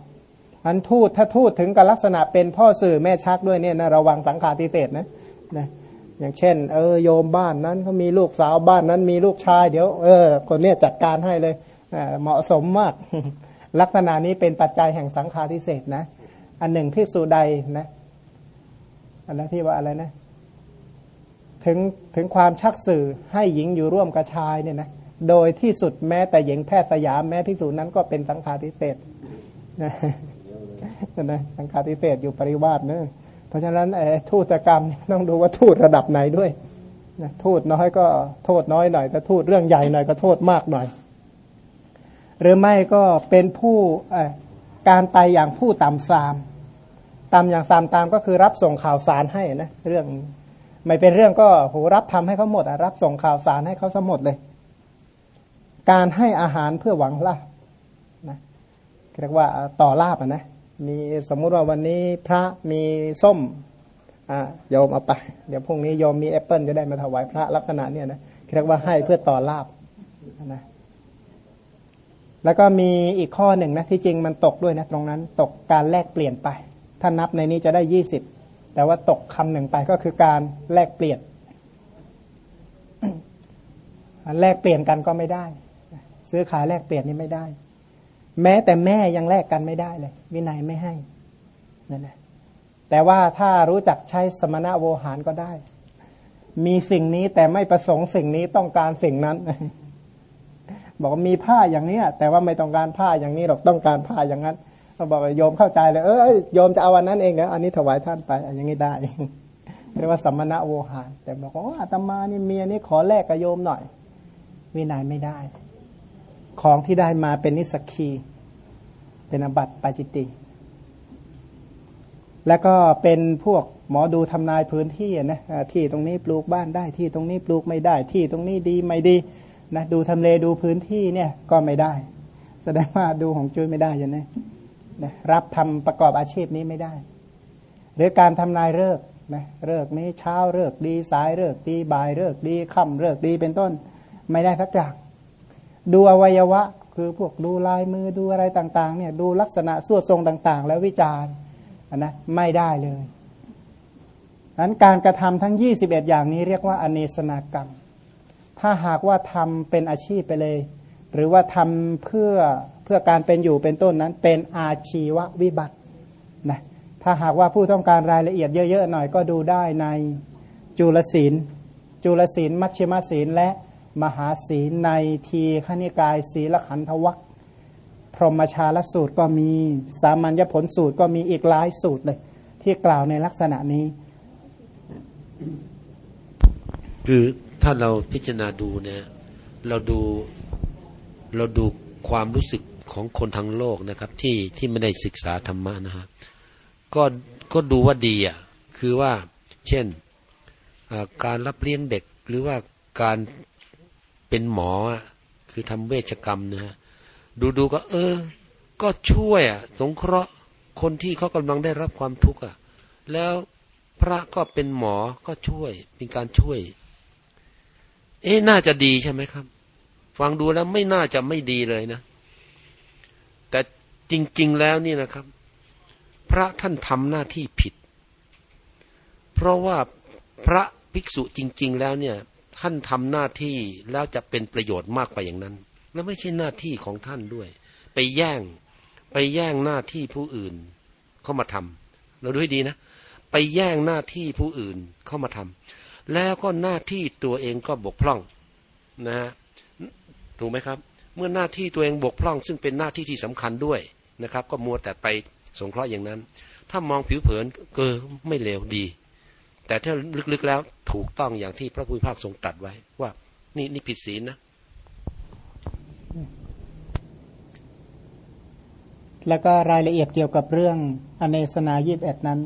อันทูตถ้าทูตถึงกับลักษณะเป็นพ่อสื่อแม่ชักด้วยเนี่ยนะระวังสังขาติเตศนะนะ อย่างเช่น เออโยมบ้านนั้นเขามีลูกสาวบ้านนั้นมีลูกชายเดี๋ยวเออคนนี้จัดการให้เลยเหมาะสมมาก ลักษณะนี้เป็นปัจจัยแห่งสังขารทิเศษนะ อันหนึ่งพิสูใดนะอันนั้นที่ว่าอะไรนะ ถึงถึงความชักสื่อให้หญิงอยู่ร่วมกับชายเนี่ยนะโดยที่สุดแม้แต่หญิงแพทย์สยามแม้พิสูจนั้นก็เป็นสังขารทิเศษนะนะสังขารทิเศษอยู่ปริวาสเนะ เพราะฉะนั้นทูตกรรมต้องดูว่าทูตระดับไหนด้วยนะทูตน้อยก็โทษน้อยหน่อยแต่ทูตเรื่องใหญ่หน่อยก็โทษมากหน่อย หรือไม่ก็เป็นผู้การไปอย่างผู้ตามซามตามอย่างซามตามก็คือรับส่งข่าวสารให้นะเรื่องไม่เป็นเรื่องก็โหรับทำให้เขาหมดรับส่งข่าวสารให้เขาสมหมดเลย การให้อาหารเพื่อหวังลาบนะเรียกว่าต่อลาบนะ มีสมมุติว่าวันนี้พระมีส้มอ่าโยมเอาไป เดี๋ยวพรุ่งนี้โยมมีแอปเปิลจะได้มาถวายพระลักษณะเนี่ยนะเรียกว่าให้เพื่อต่อลาบนะแล้วก็มีอีกข้อหนึ่งนะที่จริงมันตกด้วยนะตรงนั้น ตกการแลกเปลี่ยนไป ถ้านับในนี้จะได้ยี่สิบแต่ว่าตกคำหนึ่งไปก็คือการแลกเปลี่ยนแลกเปลี่ยนกันก็ไม่ได้ ซื้อขายแลกเปลี่ยนนี่ไม่ได้ แม้แต่แม่ยังแลกกันไม่ได้เลย วินัยไม่ให้นั่นแหละแต่ว่าถ้ารู้จักใช้สมณะโวหารก็ได้ มีสิ่งนี้แต่ไม่ประสงค์สิ่งนี้ต้องการสิ่งนั้น บอกว่ามีผ้าอย่างนี้แต่ว่าไม่ต้องการผ้าอย่างนี้หรอกต้องการผ้าอย่างนั้นเขาบอกโยมเข้าใจเลย เออโยมจะเอาวันนั้นเองนะอันนี้ถวายท่านไปอย่างนี้ได้เรียกว่าสัมณะโวหาร แต่บอกว่าอาตมานี่เมียนี่ขอแลกกับโยมหน่อยวินัยไม่ได้ ของที่ได้มาเป็นนิสกี เป็นอบัตปาจิตติ แล้วก็เป็นพวกหมอดูทำนายพื้นที่นะที่ตรงนี้ปลูกบ้านได้ที่ตรงนี้ปลูกไม่ได้ ที่ตรงนี้ดีไม่ดีนะดูทำเลดูพื้นที่เนี่ยก็ไม่ได้ แสดงว่าดูของจุ้ยไม่ได้ยังไงนะรับทำประกอบอาชีพนี้ไม่ได้ หรือการทำนายเลิกนะเลิกนี้เช้าเลิกดีสายเลิกดีบ่ายเลิกดีค่ำเลิกดีเป็นต้น ไม่ได้ทักอย่าง ดูอวัยวะ คือพวกดูลายมือดูอะไรต่างๆเนี่ยดูลักษณะส่วดทรงต่างๆ แล้ววิจารณ์นะไม่ได้เลยนั้นการกระทำทั้ง 21 อย่างนี้เรียกว่าอเนสนากรรม ถ้าหากว่าทำเป็นอาชีพไปเลย หรือว่าทำเพื่อเพื่อการเป็นอยู่เป็นต้นนั้นเป็นอาชีววิบัตินะถ้าหากว่าผู้ต้องการรายละเอียดเยอะๆหน่อยก็ดูได้ในจุลศีล จุลศีล มัชฌิมศีลและ มหาศีลในทีขณิกาย ศีลขันธวัคพรหมชาลสูตรก็มีสามัญญผลสูตรก็มีอีกหลายสูตรเลย ที่กล่าวในลักษณะนี้ คือถ้าเราพิจารณาดูเนี่ยเราดูเราดูความรู้สึกของคนทั้งโลกนะครับ ที่ที่ไม่ได้ศึกษาธรรมะนะฮะก็ก็ดูว่าดีอะคือว่าเช่นการรับเลี้ยงเด็กหรือว่าการ เป็นหมอคือทำเวชกรรมนะดูดูก็ เออ ก็ช่วยอะ สงเคราะห์คนที่เขากำลังได้รับความทุกข์อะ แล้วพระก็เป็นหมอก็ช่วย เป็นการช่วย เอ๊ะน่าจะดีใช่ไหมครับ ฟังดูแล้วไม่น่าจะไม่ดีเลยนะ แต่จริง ๆ แล้วนี่นะครับ พระท่านทำหน้าที่ผิด เพราะว่าพระภิกษุจริง ๆ แล้วเนี่ย ท่านทำหน้าที่แล้วจะเป็นประโยชน์มากกว่าอย่างนั้น แล้วไม่ใช่หน้าที่ของท่านด้วย ไปแย่ง ไปแย่งหน้าที่ผู้อื่นเข้ามาทำเราดูให้ดีนะ ไปแย่งหน้าที่ผู้อื่นเข้ามาทำแล้วก็หน้าที่ตัวเองก็บกพร่องนะฮะถูกไหมครับ เมื่อหน้าที่ตัวเองบกพร่อง ซึ่งเป็นหน้าที่ที่สำคัญด้วยนะครับ ก็มัวแต่ไปสงเคราะห์อย่างนั้น ถ้ามองผิวเผินเกอไม่เลวดี แต่ถ้าลึกๆแล้วถูกต้องอย่างที่พระพุทธภาคทรงตรัสไว้ ว่า นี่นี่ผิดศีลนะ แล้วก็รายละเอียดเกี่ยวกับเรื่องอเนสนายิบเอ็ดนั้น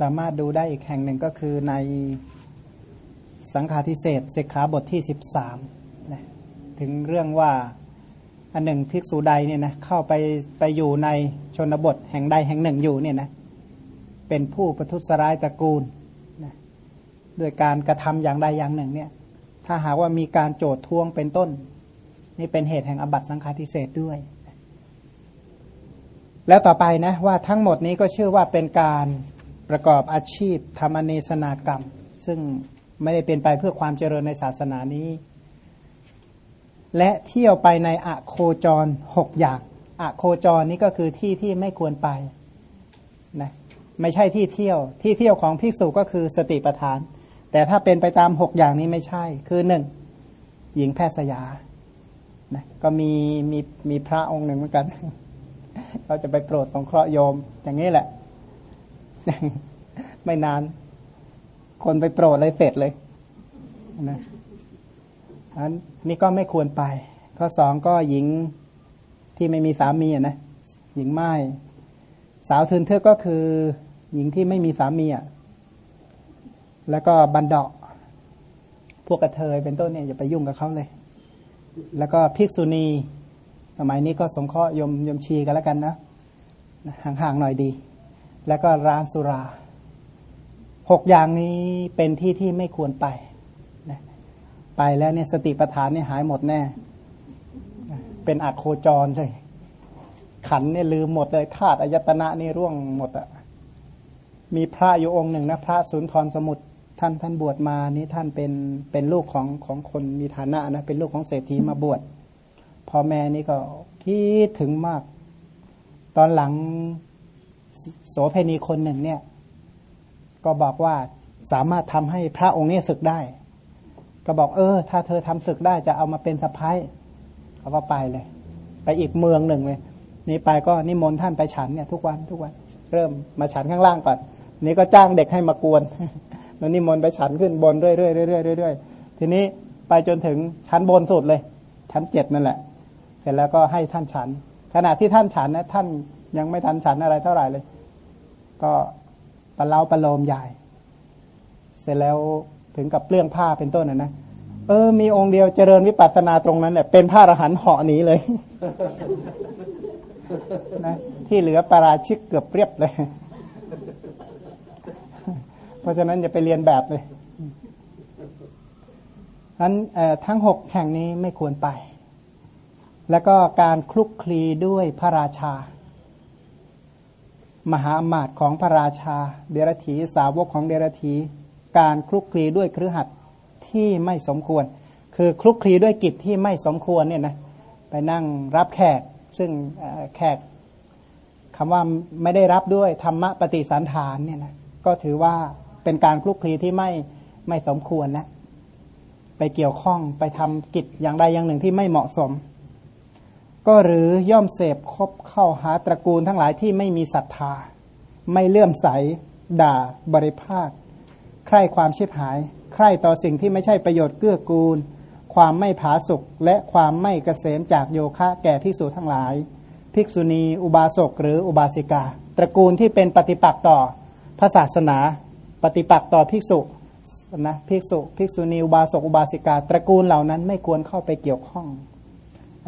สามารถดูได้อีกแห่งหนึ่งก็คือในสังฆาทิเศษสิกขาบทที่สิบสามนะถึงเรื่องว่าอันหนึ่งภิกษุใดเนี่ยนะเข้าไปไปอยู่ในชนบทแห่งใดแห่งหนึ่งอยู่เนี่ยนะเป็นผู้ประทุษร้ายตระกูล ด้วยการกระทำอย่างใดอย่างหนึ่งเนี่ยถ้าหากว่ามีการโจดทวงเป็นต้น นี่เป็นเหตุแห่งอบัตสังฆาทิเศษด้วย แล้วต่อไปนะว่าทั้งหมดนี้ก็เชื่อว่าเป็นการประกอบอาชีพทำอเนสนากรรม ซึ่งไม่ได้เป็นไปเพื่อความเจริญในศาสนานี้ และเที่ยวไปในอะโคจรหกอย่างอะโคจรนี้ก็คือที่ที่ไม่ควรไปนะไม่ใช่ที่เที่ยวที่เที่ยวของภิกษุก็คือสติปัฏฐาน แต่ถ้าเป็นไปตามหกอย่างนี้ไม่ใช่ คือหนึ่งหญิงแพทย์สยานะก็มีมีมีพระองค์หนึ่งเหมือนกันเขาจะไปโปรดสงเคราะห์โยม อย่างนี้แหละ ไม่นาน คนไปโปรดเลยเสร็จเลยนะอันนี้ก็ไม่ควรไป ข้อสองก็หญิงที่ไม่มีสามีอะนะหญิงไม้สาวทืนเทือกก็คือ หญิงที่ไม่มีสามีอะ แล้วก็บันดาพวกกระเทยเป็นต้นเนี่ยอย่าไปยุ่งกับเขาเลย แล้วก็ภิกษุณีสมัยนี้ก็สงเคราะห์ยมยมชีกันแล้วกันนะห่างๆหน่อยดี แล้วก็ร้านสุราหกอย่างนี้เป็นที่ที่ไม่ควรไปนะไปแล้วเนี่ยสติปัฏฐานเนี่ยหายหมดแน่เป็นอักโคจรเลย ขันเนี่ยลืมหมดเลยธาตุอายตนะนี่ร่วงหมดอะมีพระอยู่องค์หนึ่งนะพระสุนทรสมุทร ท่านท่านบวชมานี้ท่านเป็นเป็นลูกของของคนมีฐานะนะเป็นลูกของเศรษฐีมาบวชพ่อแม่นี่ก็คิดถึงมาก ตอนหลังโสเพณีคนหนึ่งเนี่ย ก็บอกว่าสามารถทำให้พระองค์นี้ศึกได้ ก็บอกเออ ถ้าเธอทำศึกได้จะเอามาเป็นสะพ้ายเขาก็ไปเลย ไปอีกเมืองหนึ่งเลยนี่ไปก็นิมนต์ท่านไปฉันเนี่ยทุกวันทุกวัน เริ่มมาฉันข้างล่างก่อน นี่ก็จ้างเด็กให้มากวน แล้วนิมนต์ไปฉันขึ้นบนเรื่อยๆเรื่อยๆเรื่อยๆทีนี้ไปจนถึงชั้นบนสุดเลย ชั้นเจ็ดนั่นแหละ เสร็จแล้วก็ให้ท่านฉัน ขณะที่ท่านฉันนะท่านยังไม่ทันฉันอะไรเท่าไหร่เลย ก็ปะเล้าปะโลมใหญ่ เสร็จแล้วถึงกับเปลื้องผ้าเป็นต้นนะนะเออ มีองค์เดียวเจริญวิปัสสนาตรงนั้นแหละเป็นพระอรหันต์เหาะหนีเลยนะที่เหลือปาราชิกเกือบเรียบเลย เพราะฉะนั้นอย่าไปเรียนแบบเลยนั้นทั้งหกแห่งนี้ไม่ควรไป แล้วก็การคลุกคลีด้วยพระราชา มหาอมาตย์ของพระราชา เดรธีสาวกของเดรธีการคลุกคลีด้วยเครือขัดที่ไม่สมควร คือคลุกคลีด้วยกิจที่ไม่สมควรเนี่ยนะไปนั่งรับแขกซึ่งแขกคำว่าไม่ได้รับด้วยธรรมะปฏิสันฐานเนี่ยนะก็ถือว่า เป็นการคลุกคลีที่ไม่ไม่สมควรนะไปเกี่ยวข้องไปทำกิจอย่างใดอย่างหนึ่งที่ไม่เหมาะสม ก็หรือย่อมเสพคบเข้าหาตระกูลทั้งหลายที่ไม่มีศรัทธา ไม่เลื่อมใส ด่าบริภาคใคร่ความชิบหาย ใคร่ต่อสิ่งที่ไม่ใช่ประโยชน์เกื้อกูล ความไม่ผาสุกและความไม่เกษมจากโยคะแก่ภิกษุทั้งหลาย ภิกษุณี อุบาสกหรืออุบาสิกา ตระกูลที่เป็นปฏิปักษ์ต่อพระศาสนา ปฏิปักษ์ต่อภิกษุนะภิกษุภิกษุณีอุบาสกอุบาสิกา ตระกูลเหล่านั้นไม่ควรเข้าไปเกี่ยวข้อง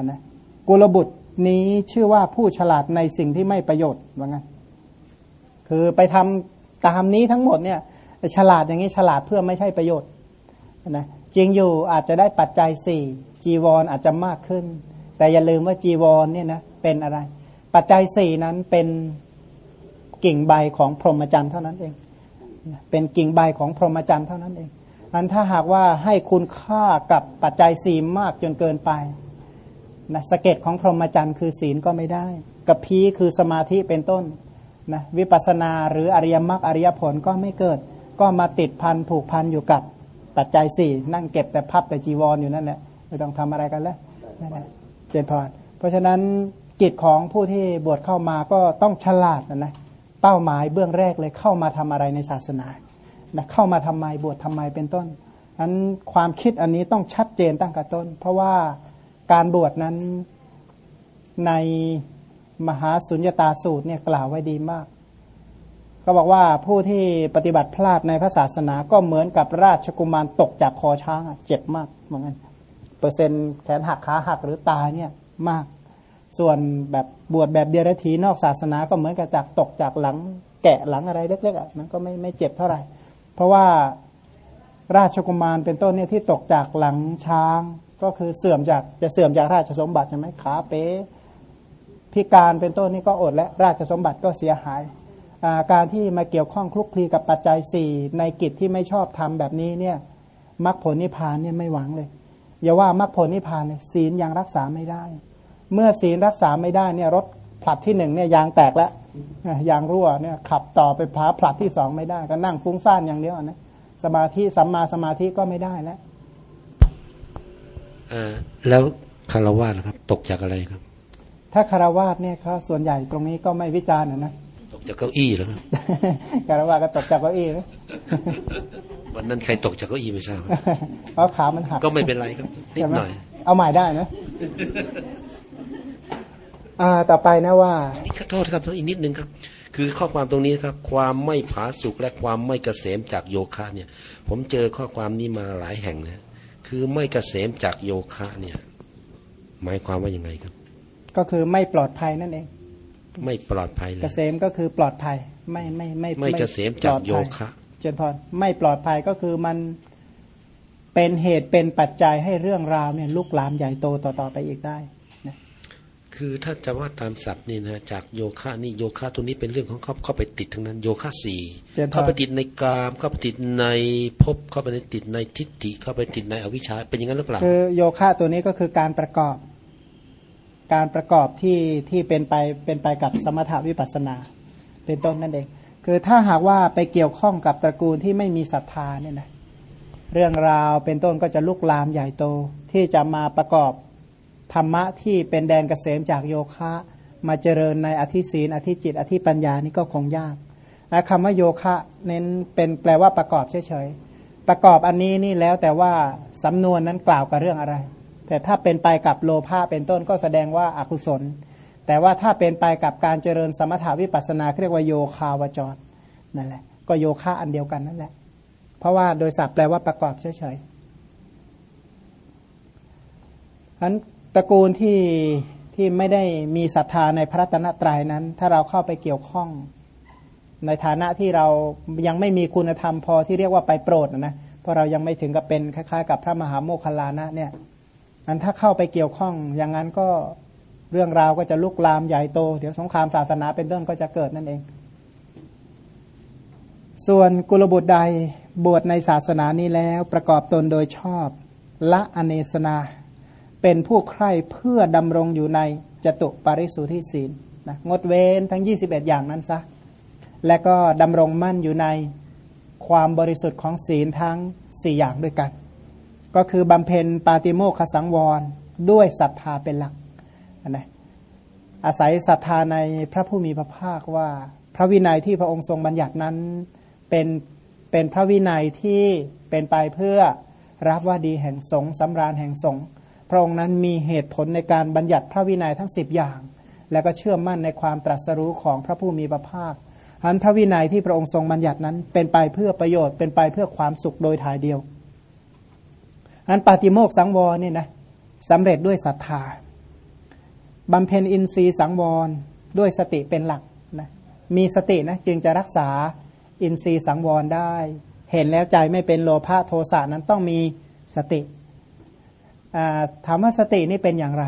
นนะกุลบุตรนี้ชื่อว่าผู้ฉลาดในสิ่งที่ไม่ประโยชน์ว่างั้นคือไปทำตามนี้ทั้งหมดเนี่ยฉลาดอย่างนี้ฉลาดเพื่อไม่ใช่ประโยชน์นะจริงอยู่อาจจะได้ปัจจัยสี่จีวรออาจจะมากขึ้น แต่อย่าลืมว่าจีวรเนี่ยนะเป็นอะไร ปัจจัยสี่นั้นเป็นกิ่งใบของพรหมจรรย์เท่านั้นเอง เป็นกิ่งใบของพรหมจรรย์เท่านั้นเองอันถ้าหากว่าให้คุณค่ากับปัจจัยสี่มากจนเกินไปนะสเก็ตของพรหมจรรย์คือศีลก็ไม่ได้กับพีคือสมาธิเป็นต้นนะวิปัสนาหรืออริยมรรคอริยผลก็ไม่เกิด ก็มาติดพันผูกพันอยู่กับปัจจัยสี่นั่งเก็บแต่พับแต่จีวรออยู่นั่นแหละไม่ต้องทำอะไรกันแล้วนั่นแหละเจนพรเพราะฉะนั้นกิจของผู้ที่บวชเข้ามาก็ต้องฉลาดนะนะ เป้าหมายเบื้องแรกเลยเข้ามาทำอะไรในศาสนานะเข้ามาทำไมบวชทำไมเป็นต้นนั้นความคิดอันนี้ต้องชัดเจนตั้งแต่ต้น เพราะว่าการบวชนั้นในมหาสุญญตาสูตรเนี่ยกล่าวไว้ดีมากก็บอกว่าผู้ที่ปฏิบัติพลาดในพระศาสนาก็เหมือนกับราชกุมารตกจากคอช้างเจ็บมากเหมือนกันเปอร์เซ็นต์แขนหักขาหักหรือตายเนี่ยมาก ส่วนแบบบวชแบบเดียรถีนอกศาสนาก็เหมือนกับจากตกจากหลังแกะหลังอะไรเล็กๆอะมันก็ไม่ไม่เจ็บเท่าไหร่ เพราะว่าราชกุมารเป็นต้นเนี่ยที่ตกจากหลังช้าง ก็คือเสื่อมจากจะเสื่อมจากราชสมบัติใช่ไหมขาเป๊พิการเป็นต้นนี่ก็อดและราชสมบัติก็เสียหายการที่มาเกี่ยวข้องคลุกคลีกับปัจจัยสี่ในกิจที่ไม่ชอบทำแบบนี้เนี่ยมรรคผลนิพพานเนี่ยไม่หวังเลย อย่าว่ามรรคผลนิพพานเลยศีลยังรักษาไม่ได้ เมื่อศีลรักษาไม่ได้เนี่ยรถผลัดที่หนึ่งเนี่ยยางแตกแล้วยางรั่วเนี่ยขับต่อไปพาผลัดที่สองไม่ได้ ก็นั่งฟุ้งซ่านอย่างเดียวนะสมาธิสัมมาสมาธิก็ไม่ได้แล้วแล้วคารวะนะครับ ตกจากอะไรครับ ถ้าคารวะเนี่ยเขาส่วนใหญ่ตรงนี้ก็ไม่วิจารณ์นะจากเก้าอี้เหรอครับคารวะก็ตกจากเก้าอี้นะวันนั้นใครตกจากเก้าอี้ไม่ทราบเพราะขามันหักก็ไม่เป็นไรครับนิดหน่อย เอาใหม่ได้นะ อ่าต่อไปนะว่าขอโทษครับอีกนิดนึงครับ คือข้อความตรงนี้ครับ ความไม่ผาสุกและความไม่เกษมจากโยคะเนี่ย ผมเจอข้อความนี้มาหลายแห่งนะคือไม่เกษมจากโยคะเนี่ย หมายความว่ายังไงครับ ก็คือไม่ปลอดภัยนั่นเอง ไม่ปลอดภัยเลยเกษมก็คือปลอดภัย ไม่ไม่ไม่ไม่เกษมจากโยคะ เจนพรไม่ปลอดภัยก็คือมันเป็นเหตุเป็นปัจจัยให้เรื่องราวเนี่ยลุกลามใหญ่โตต่อๆไปอีกได้นะ คือถ้าจะว่าตามศัพท์นี่นะจากโยคะนี่โยคะตัวนี้เป็นเรื่องของเขาเข้าไปติดทั้งนั้น โยคะสี่เจนพรเข้าไปติดในกามเข้าไปติดในภพเข้าไปในติดในทิฏฐิเข้าไปติดในอวิชชาเป็นอย่างนั้นหรือเปล่าคือโยคะตัวนี้ก็คือการประกอบ การประกอบที่ที่เป็นไปเป็นไปกับสมถาวิปัสสนา เป็นต้นนั่นเอง คือถ้าหากว่าไปเกี่ยวข้องกับตระกูลที่ไม่มีศรัทธาเนี่ยนะเรื่องราวเป็นต้นก็จะลุกลามใหญ่โตที่จะมาประกอบ ธรรมะที่เป็นแดนเกษมจากโยคะ มาเจริญในอธิศีลอธิจิต อธิปัญญานี่ก็คงยากและคำว่าโยคะเน้นเป็นแปลว่าประกอบเฉยๆประกอบอันนี้นี่แล้วแต่ว่าสำนวนนั้นกล่าวกับเรื่องอะไร แต่ถ้าเป็นไปกับโลภะเป็นต้นก็แสดงว่าอากุศล แต่ว่าถ้าเป็นไปกับการเจริญสมถาวิปัสสนาเรียกว่าโยคาวจรนั่นแหละก็โยคะอันเดียวกันนั่นแหละ เพราะว่าโดยศัพท์แปลว่าประกอบเฉยๆอัน ตระกูลที่ที่ไม่ได้มีศรัทธาในพระตนตรัยนั้น ถ้าเราเข้าไปเกี่ยวข้อง ในฐานะที่เรายังไม่มีคุณธรรมพอที่เรียกว่าไปโปรดนะเพราะเรายังไม่ถึงกับเป็นคล้ายๆ กับพระมหาโมคคลานะเนี่ยอันถ้าเข้าไปเกี่ยวข้อง อย่างนั้นก็เรื่องราวก็จะลุกลามใหญ่โต เดี๋ยวสงครามศาสนาเป็นต้นก็จะเกิดนั่นเอง ส่วนกุลบุตรใดบวชในศาสนานี้แล้วประกอบตนโดยชอบ ละอเนสนา เป็นผู้ใคร่เพื่อดำรงอยู่ในจตุปาริสุทธิศีลนะงดเว้นทั้ง 21 อย่างนั้นซะ และก็ดำรงมั่นอยู่ในความบริสุทธิ์ของศีลทั้ง 4 อย่างด้วยกัน ก็คือบำเพ็ญปาติโมคสังวร ด้วยศรัทธาเป็นหลักนะอาศัยศรัทธาในพระผู้มีพระภาคว่า พระวินัยที่พระองค์ทรงบัญญัตินั้นเป็นเป็นพระวินัยที่เป็นไปเพื่อรับว่าดีแห่งสงฆ์สำราญแห่งสงฆ์ ระองค์นั้นมีเหตุผลในการบัญญัติพระวินัยทั้ง 10 อย่าง แล้วก็เชื่อมั่นในความตรัสรู้ของพระผู้มีพระภาคอันพระวินัยที่พระองค์ทรงบัญญัตินั้นเป็นไปเพื่อประโยชน์เป็นไปเพื่อความสุขโดยถ่ายเดียว อันปาติโมกสังวรเนี่ยนะสำเร็จด้วยศรัทธาบำเพ็ญอินทรีย์สังวรด้วยสติเป็นหลักนะมีสตินะจึงจะรักษาอินทรีย์สังวรได้ เห็นแล้วใจไม่เป็นโลภะโทสะนั้นต้องมีสติ ถามว่าสตินี่เป็นอย่างไร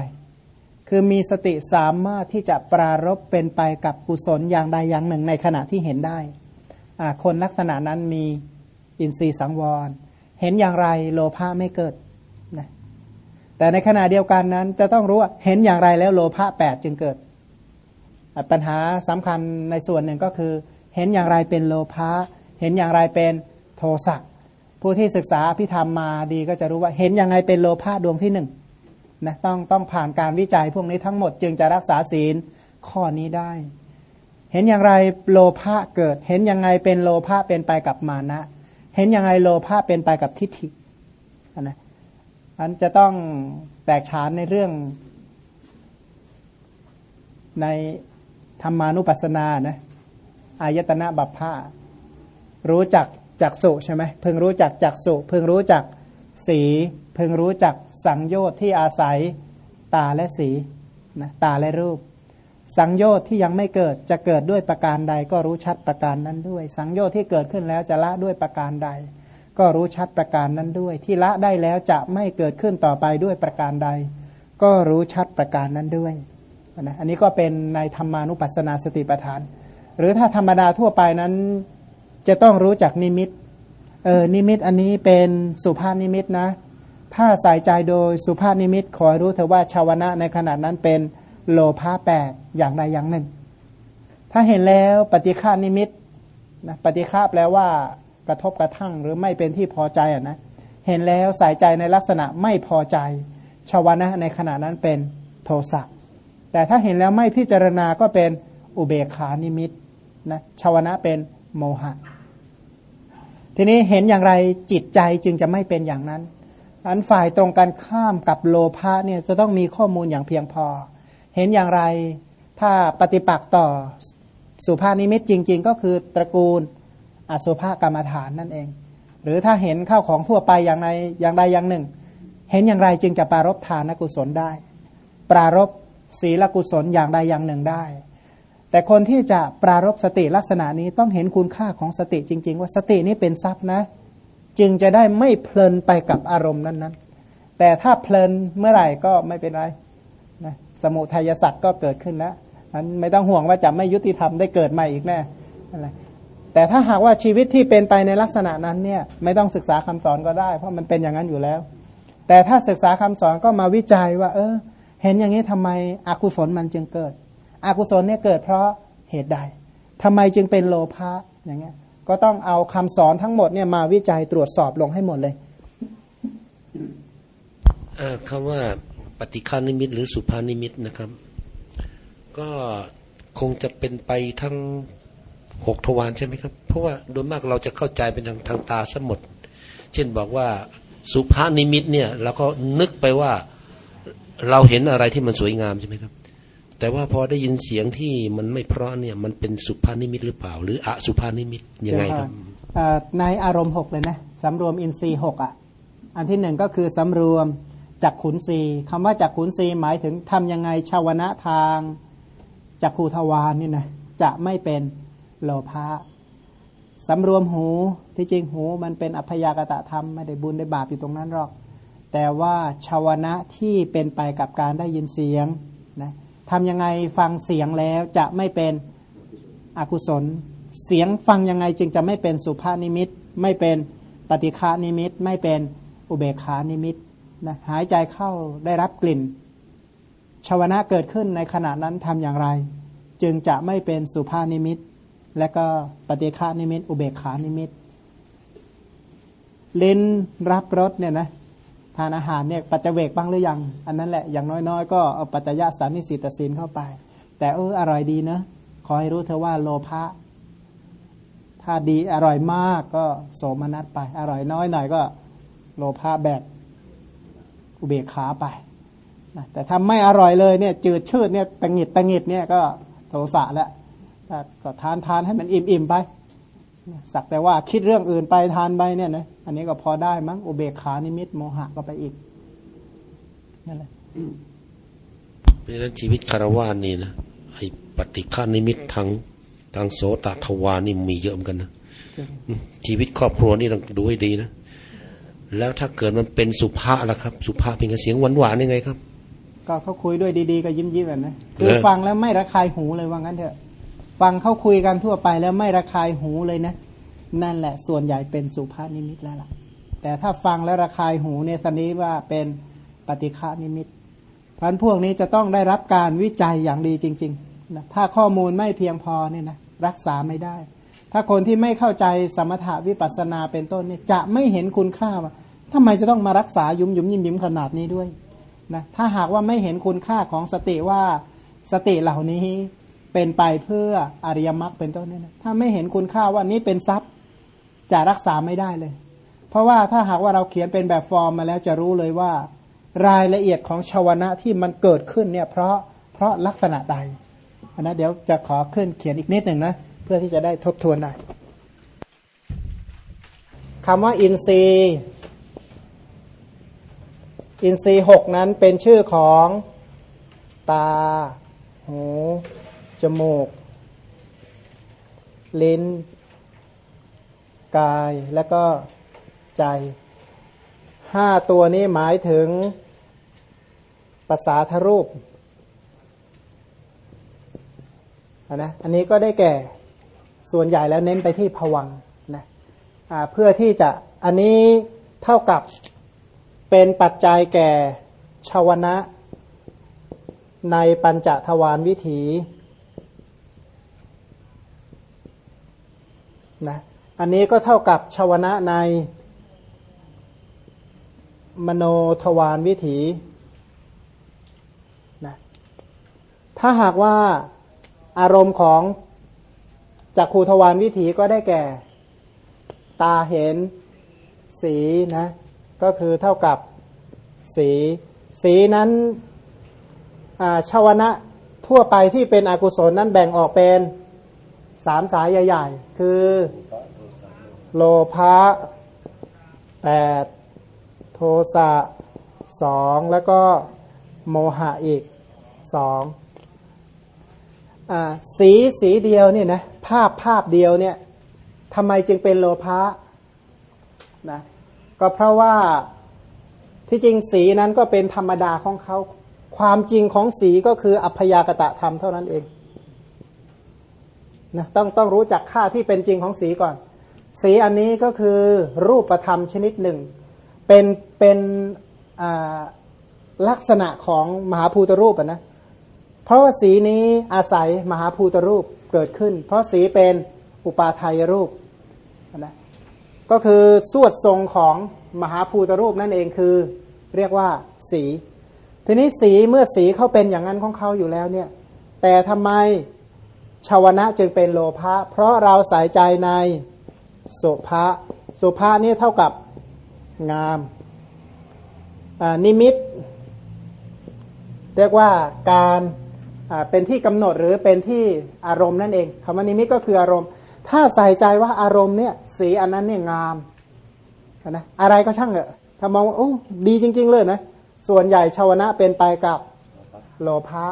คือมีสติสามารถที่จะปรารบเป็นไปกับกุศลอย่างใดอย่างหนึ่งในขณะที่เห็นได้ คนลักษณะนั้นมีอินทรีย์สังวร เห็นอย่างไรโลภะไม่เกิดนะแต่ในขณะเดียวกันนั้นจะต้องรู้ว่าเห็นอย่างไรแล้วโลภะแปดจึงเกิด ปัญหาสำคัญในส่วนหนึ่งก็คือ เห็นอย่างไรเป็นโลภะเห็นอย่างไรเป็นโทสะ ผู้ที่ศึกษาพิธรรมมาดีก็จะรู้ว่าเห็นย่างไรเป็นโลภะดวงที่หนึ่งนะต้องต้องผ่านการวิจัยพวกนี้ทั้งหมดจึงจะรักษาศีลข้อนี้ได้ เห็นอย่างไรโลภะเกิด เห็นย่างไรเป็นโลภะเป็นไปกับมานะ เห็นย่างไรโลภะเป็นไปกับทิฏฐินะอันจะต้องแตกฉานในเรื่อง ในธรรมานุปัสสนานะอายตนะบัพพะรู้จัก จักสุใช่ไหมเพิ่งรู้จักจักสุเพิ่งรู้จักสีเพิ่งรู้จักสังโยชน์ที่อาศัยตาและสีนะตาและรูป สังโยชน์ที่ยังไม่เกิดจะเกิดด้วยประการใด ก็รู้ชัดประการนั้นด้วย สังโยชน์ที่เกิดขึ้นแล้วจะละด้วยประการใด ก็รู้ชัดประการนั้นด้วย ที่ละได้แล้วจะไม่เกิดขึ้นต่อไปด้วยประการใด ก็รู้ชัดประการนั้นด้วยนะอันนี้ก็เป็นในธรรมานุปัสสนาสติปัฏฐาน หรือถ้าธรรมดาทั่วไปนั้น จะต้องรู้จักนิมิต เออ นิมิตอันนี้เป็นสุภาพนิมิตนะ ถ้าใส่ใจโดยสุภาพนิมิต ขอรู้เถอว่าชาวนะในขณะนั้นเป็นโลภะแปดอย่างใดอย่างหนึ่ง ถ้าเห็นแล้วปฏิฆนิมิตนะปฏิฆาแปลว่ากระทบกระทั่งหรือไม่เป็นที่พอใจอะนะ เห็นแล้วใส่ใจในลักษณะไม่พอใจชาวนะในขณะนั้นเป็นโทสะ แต่ถ้าเห็นแล้วไม่พิจารณาก็เป็นอุเบกขานิมิตนะชาวนะเป็นโมหะ ทีนี้เห็นอย่างไรจิตใจจึงจะไม่เป็นอย่างนั้น อันฝ่ายตรงกันข้ามกับโลภะเนี่ยจะต้องมีข้อมูลอย่างเพียงพอ เห็นอย่างไรถ้าปฏิปักษ์ต่อสุภานิมิตจริง ๆ ก็คือตระกูลอสุภกรรมฐานนั่นเอง หรือถ้าเห็นข้าวของทั่วไปอย่างใดอย่างใดอย่างหนึ่ง เห็นอย่างไรจึงจะปรารบทานกุศลได้ ปรารบศีลกุศลอย่างใดอย่างหนึ่งได้ แต่คนที่จะปรารบสติลักษณะนี้ต้องเห็นคุณค่าของสติจริง ๆ ว่าสตินี้เป็นทรัพย์นะ จึงจะได้ไม่เพลินไปกับอารมณ์นั้นๆ แต่ถ้าเพลินเมื่อไหร่ก็ไม่เป็นไรนะสมุทัยสัตว์ก็เกิดขึ้นแล้วนั้นไม่ต้องห่วงว่าจะไม่ยุติธรรมได้เกิดใหม่อีกแน่อะไรแต่ถ้าหากว่าชีวิตที่เป็นไปในลักษณะนั้นเนี่ยไม่ต้องศึกษาคำสอนก็ได้ เพราะมันเป็นอย่างนั้นอยู่แล้ว แต่ถ้าศึกษาคำสอนก็มาวิจัยว่า เออ เห็นอย่างนี้ทำไมอกุศลมันจึงเกิด อกุศลเนี่ยเกิดเพราะเหตุใดทำไมจึงเป็นโลภะอย่างเงี้ยก็ต้องเอาคำสอนทั้งหมดเนี่ยมาวิจัยตรวจสอบลงให้หมดเลยคำว่าปฏิฆานิมิต หรือสุภานิมิตนะครับ ก็คงจะเป็นไปทั้งหกทวารใช่ไหมครับ เพราะว่าโดยมากเราจะเข้าใจเป็นทางทางตาสมด เช่นบอกว่าสุภานิมิตเนี่ยเราก็นึกไปว่าเราเห็นอะไรที่มันสวยงามใช่ไหมครับ แต่ว่าพอได้ยินเสียงที่มันไม่เพราะเนี่ยมันเป็นสุภานิมิตหรือเปล่า หรืออสุภานิมิตยังไงครับในอารมณ์หกเลยนะสำรวมอินทรีย์หกอะอันที่หนึ่งก็คือสำรวมจักขุนศีคำว่าจักขุนศีหมายถึงทำยังไงชาวนะทางจักขูทวารนี่นะจะไม่เป็นโลภะสำรวมหูที่จริงหูมันเป็นอัพยากตะธรรมไม่ได้บุญได้บาปอยู่ตรงนั้นหรอก แต่ว่าชาวนะที่เป็นไปกับการได้ยินเสียง ทำยังไงฟังเสียงแล้วจะไม่เป็นอกุศล เสียงฟังยังไงจึงจะไม่เป็นสุภนิมิต ไม่เป็นปฏิฆนิมิต ไม่เป็นอุเบกขานิมิตนะหายใจเข้าได้รับกลิ่นชวนะเกิดขึ้นในขณะนั้นทำอย่างไร จึงจะไม่เป็นสุภานิมิต และก็ปฏิฆานิมิต อุเบกขานิมิต ลิ้นรับรสเนี่ยนะ ทานอาหารเนี่ยปัจจเวกขณ์บ้างหรือยัง อันนั้นแหละอย่างน้อยๆ ก็เอาปัจจยสันนิสิตศีลเข้าไป แต่เอออร่อยดีนะขอให้รู้เธอว่าโลภะถ้าดีอร่อยมากก็โสมนัสไป อร่อยน้อยหน่อยก็โลภะแบบอุเบกขาไปนะแต่ถ้าไม่อร่อยเลยเนี่ยจืดชืดเนี่ยตังหิดตังหิดเนี่ยก็โทสะแล้วก็ทานทานให้มันอิ่มอิ่มไป สักแต่ว่าคิดเรื่องอื่นไปทานไปเนี่ยนะอันนี้ก็พอได้มั้งอุเบกขานิมิตโมหะก็ไปอีกนั่นแหละเพราะฉะนั้นชีวิตคารวานี่นะไอ้ปฏิฆานิมิตทางทางโสตทวานี่มีเยอะเหมือนกันนะชีวิตครอบครัวนี่ต้องดูให้ดีนะแล้วถ้าเกิดมันเป็นสุภาพล่ะครับ สุภาพเป็นเสียงหวานหวานยังไงครับ ก็เขาคุยด้วยดีๆก็ยิ้มยิ้มแบบนะคือฟังแล้วไม่ระคายหูเลยว่างั้นเถอะ ฟังเขาคุยกันทั่วไปแล้วไม่ระคายหูเลยนะ นั่นแหละส่วนใหญ่เป็นสุภาพนิมิตแล้วล่ะ แต่ถ้าฟังแล้วระคายหูเนี่ยสันนี้ว่าเป็นปฏิฆานิมิตพันพวกนี้จะต้องได้รับการวิจัยอย่างดีจริงๆนะถ้าข้อมูลไม่เพียงพอเนี่ยนะรักษาไม่ได้ ถ้าคนที่ไม่เข้าใจสมถะวิปัสนาเป็นต้นเนี่ยจะไม่เห็นคุณค่าว่าทำไมจะต้องมารักษายุมยุมยิ้มยิ้มขนาดนี้ด้วยนะถ้าหากว่าไม่เห็นคุณค่าของสติว่าสติเหล่านี้ เป็นไปเพื่ออริยมรรคเป็นต้นเนี่ยนะถ้าไม่เห็นคุณค่าว่านี้เป็นทรัพย์จะรักษาไม่ได้เลย เพราะว่าถ้าหากว่าเราเขียนเป็นแบบฟอร์มมาแล้วจะรู้เลยว่า รายละเอียดของชาวนะที่มันเกิดขึ้นเนี่ยเพราะเพราะลักษณะใดอันนะเดี๋ยวจะขอขึ้นเขียนอีกนิดหนึ่งนะเพื่อที่จะได้ทบทวนได้คำว่าอินทรีย์อินทรีย์หกนั้นเป็นชื่อของตา หู จมูก ลิ้น กายและก็ใจห้าตัวนี้หมายถึงภาษาทรูปนะอันนี้ก็ได้แก่ส่วนใหญ่แล้วเน้นไปที่ผวังนะเพื่อที่จะอันนี้เท่ากับเป็นปัจจัยแก่ชาวนะในปัญจทวารวิถี นะอันนี้ก็เท่ากับชาวนะในมโนทวารวิถีนะถ้าหากว่าอารมณ์ของจากขูทวารวิถีก็ได้แก่ ตาเห็นสีนะก็คือเท่ากับสี สีนั้นชาวนะทั่วไปที่เป็นอกุศลนั้นแบ่งออกเป็น สามสายใหญ่ ๆ คือโลภะแปดโทสะสองแล้วก็โมหะอีกสองสีสีเดียวเนี่ยนะภาพภาพเดียวเนี่ยทำไมจึงเป็นโลภะนะก็เพราะว่าที่จริงสีนั้นก็เป็นธรรมดาของเขา ความจริงของสีก็คืออัพยากตะธรรมเท่านั้นเอง นะต้องต้องรู้จักค่าที่เป็นจริงของสีก่อน สีอันนี้ก็คือรูปธรรมชนิดหนึ่ง เป็นเป็นลักษณะของมหาภูตรูปนะเพราะว่าสีนี้อาศัยมหาภูตรูปเกิดขึ้น เพราะสีเป็นอุปาทายรูปนะก็คือสวดทรงของมหาภูตรูปนั่นเองคือเรียกว่าสี ทีนี้สีเมื่อสีเขาเป็นอย่างนั้นของเขาอยู่แล้วเนี่ย แต่ทำไม ชาวนะจึงเป็นโลภะเพราะเราใส่ใจในโสภะโสภะนี่เท่ากับงามนิมิต เรียกว่าการเป็นที่กำหนดหรือเป็นที่อารมณ์นั่นเองคำว่านิมิตก็คืออารมณ์ ถ้าใส่ใจว่าอารมณ์เนี่ยสีอันนั้นเนี่ยงามนะอะไรก็ช่างเถอะถ้ามองว่าโอ้ดีจริง ๆ เลยนะส่วนใหญ่ชาวนะเป็นไปกับโลภะ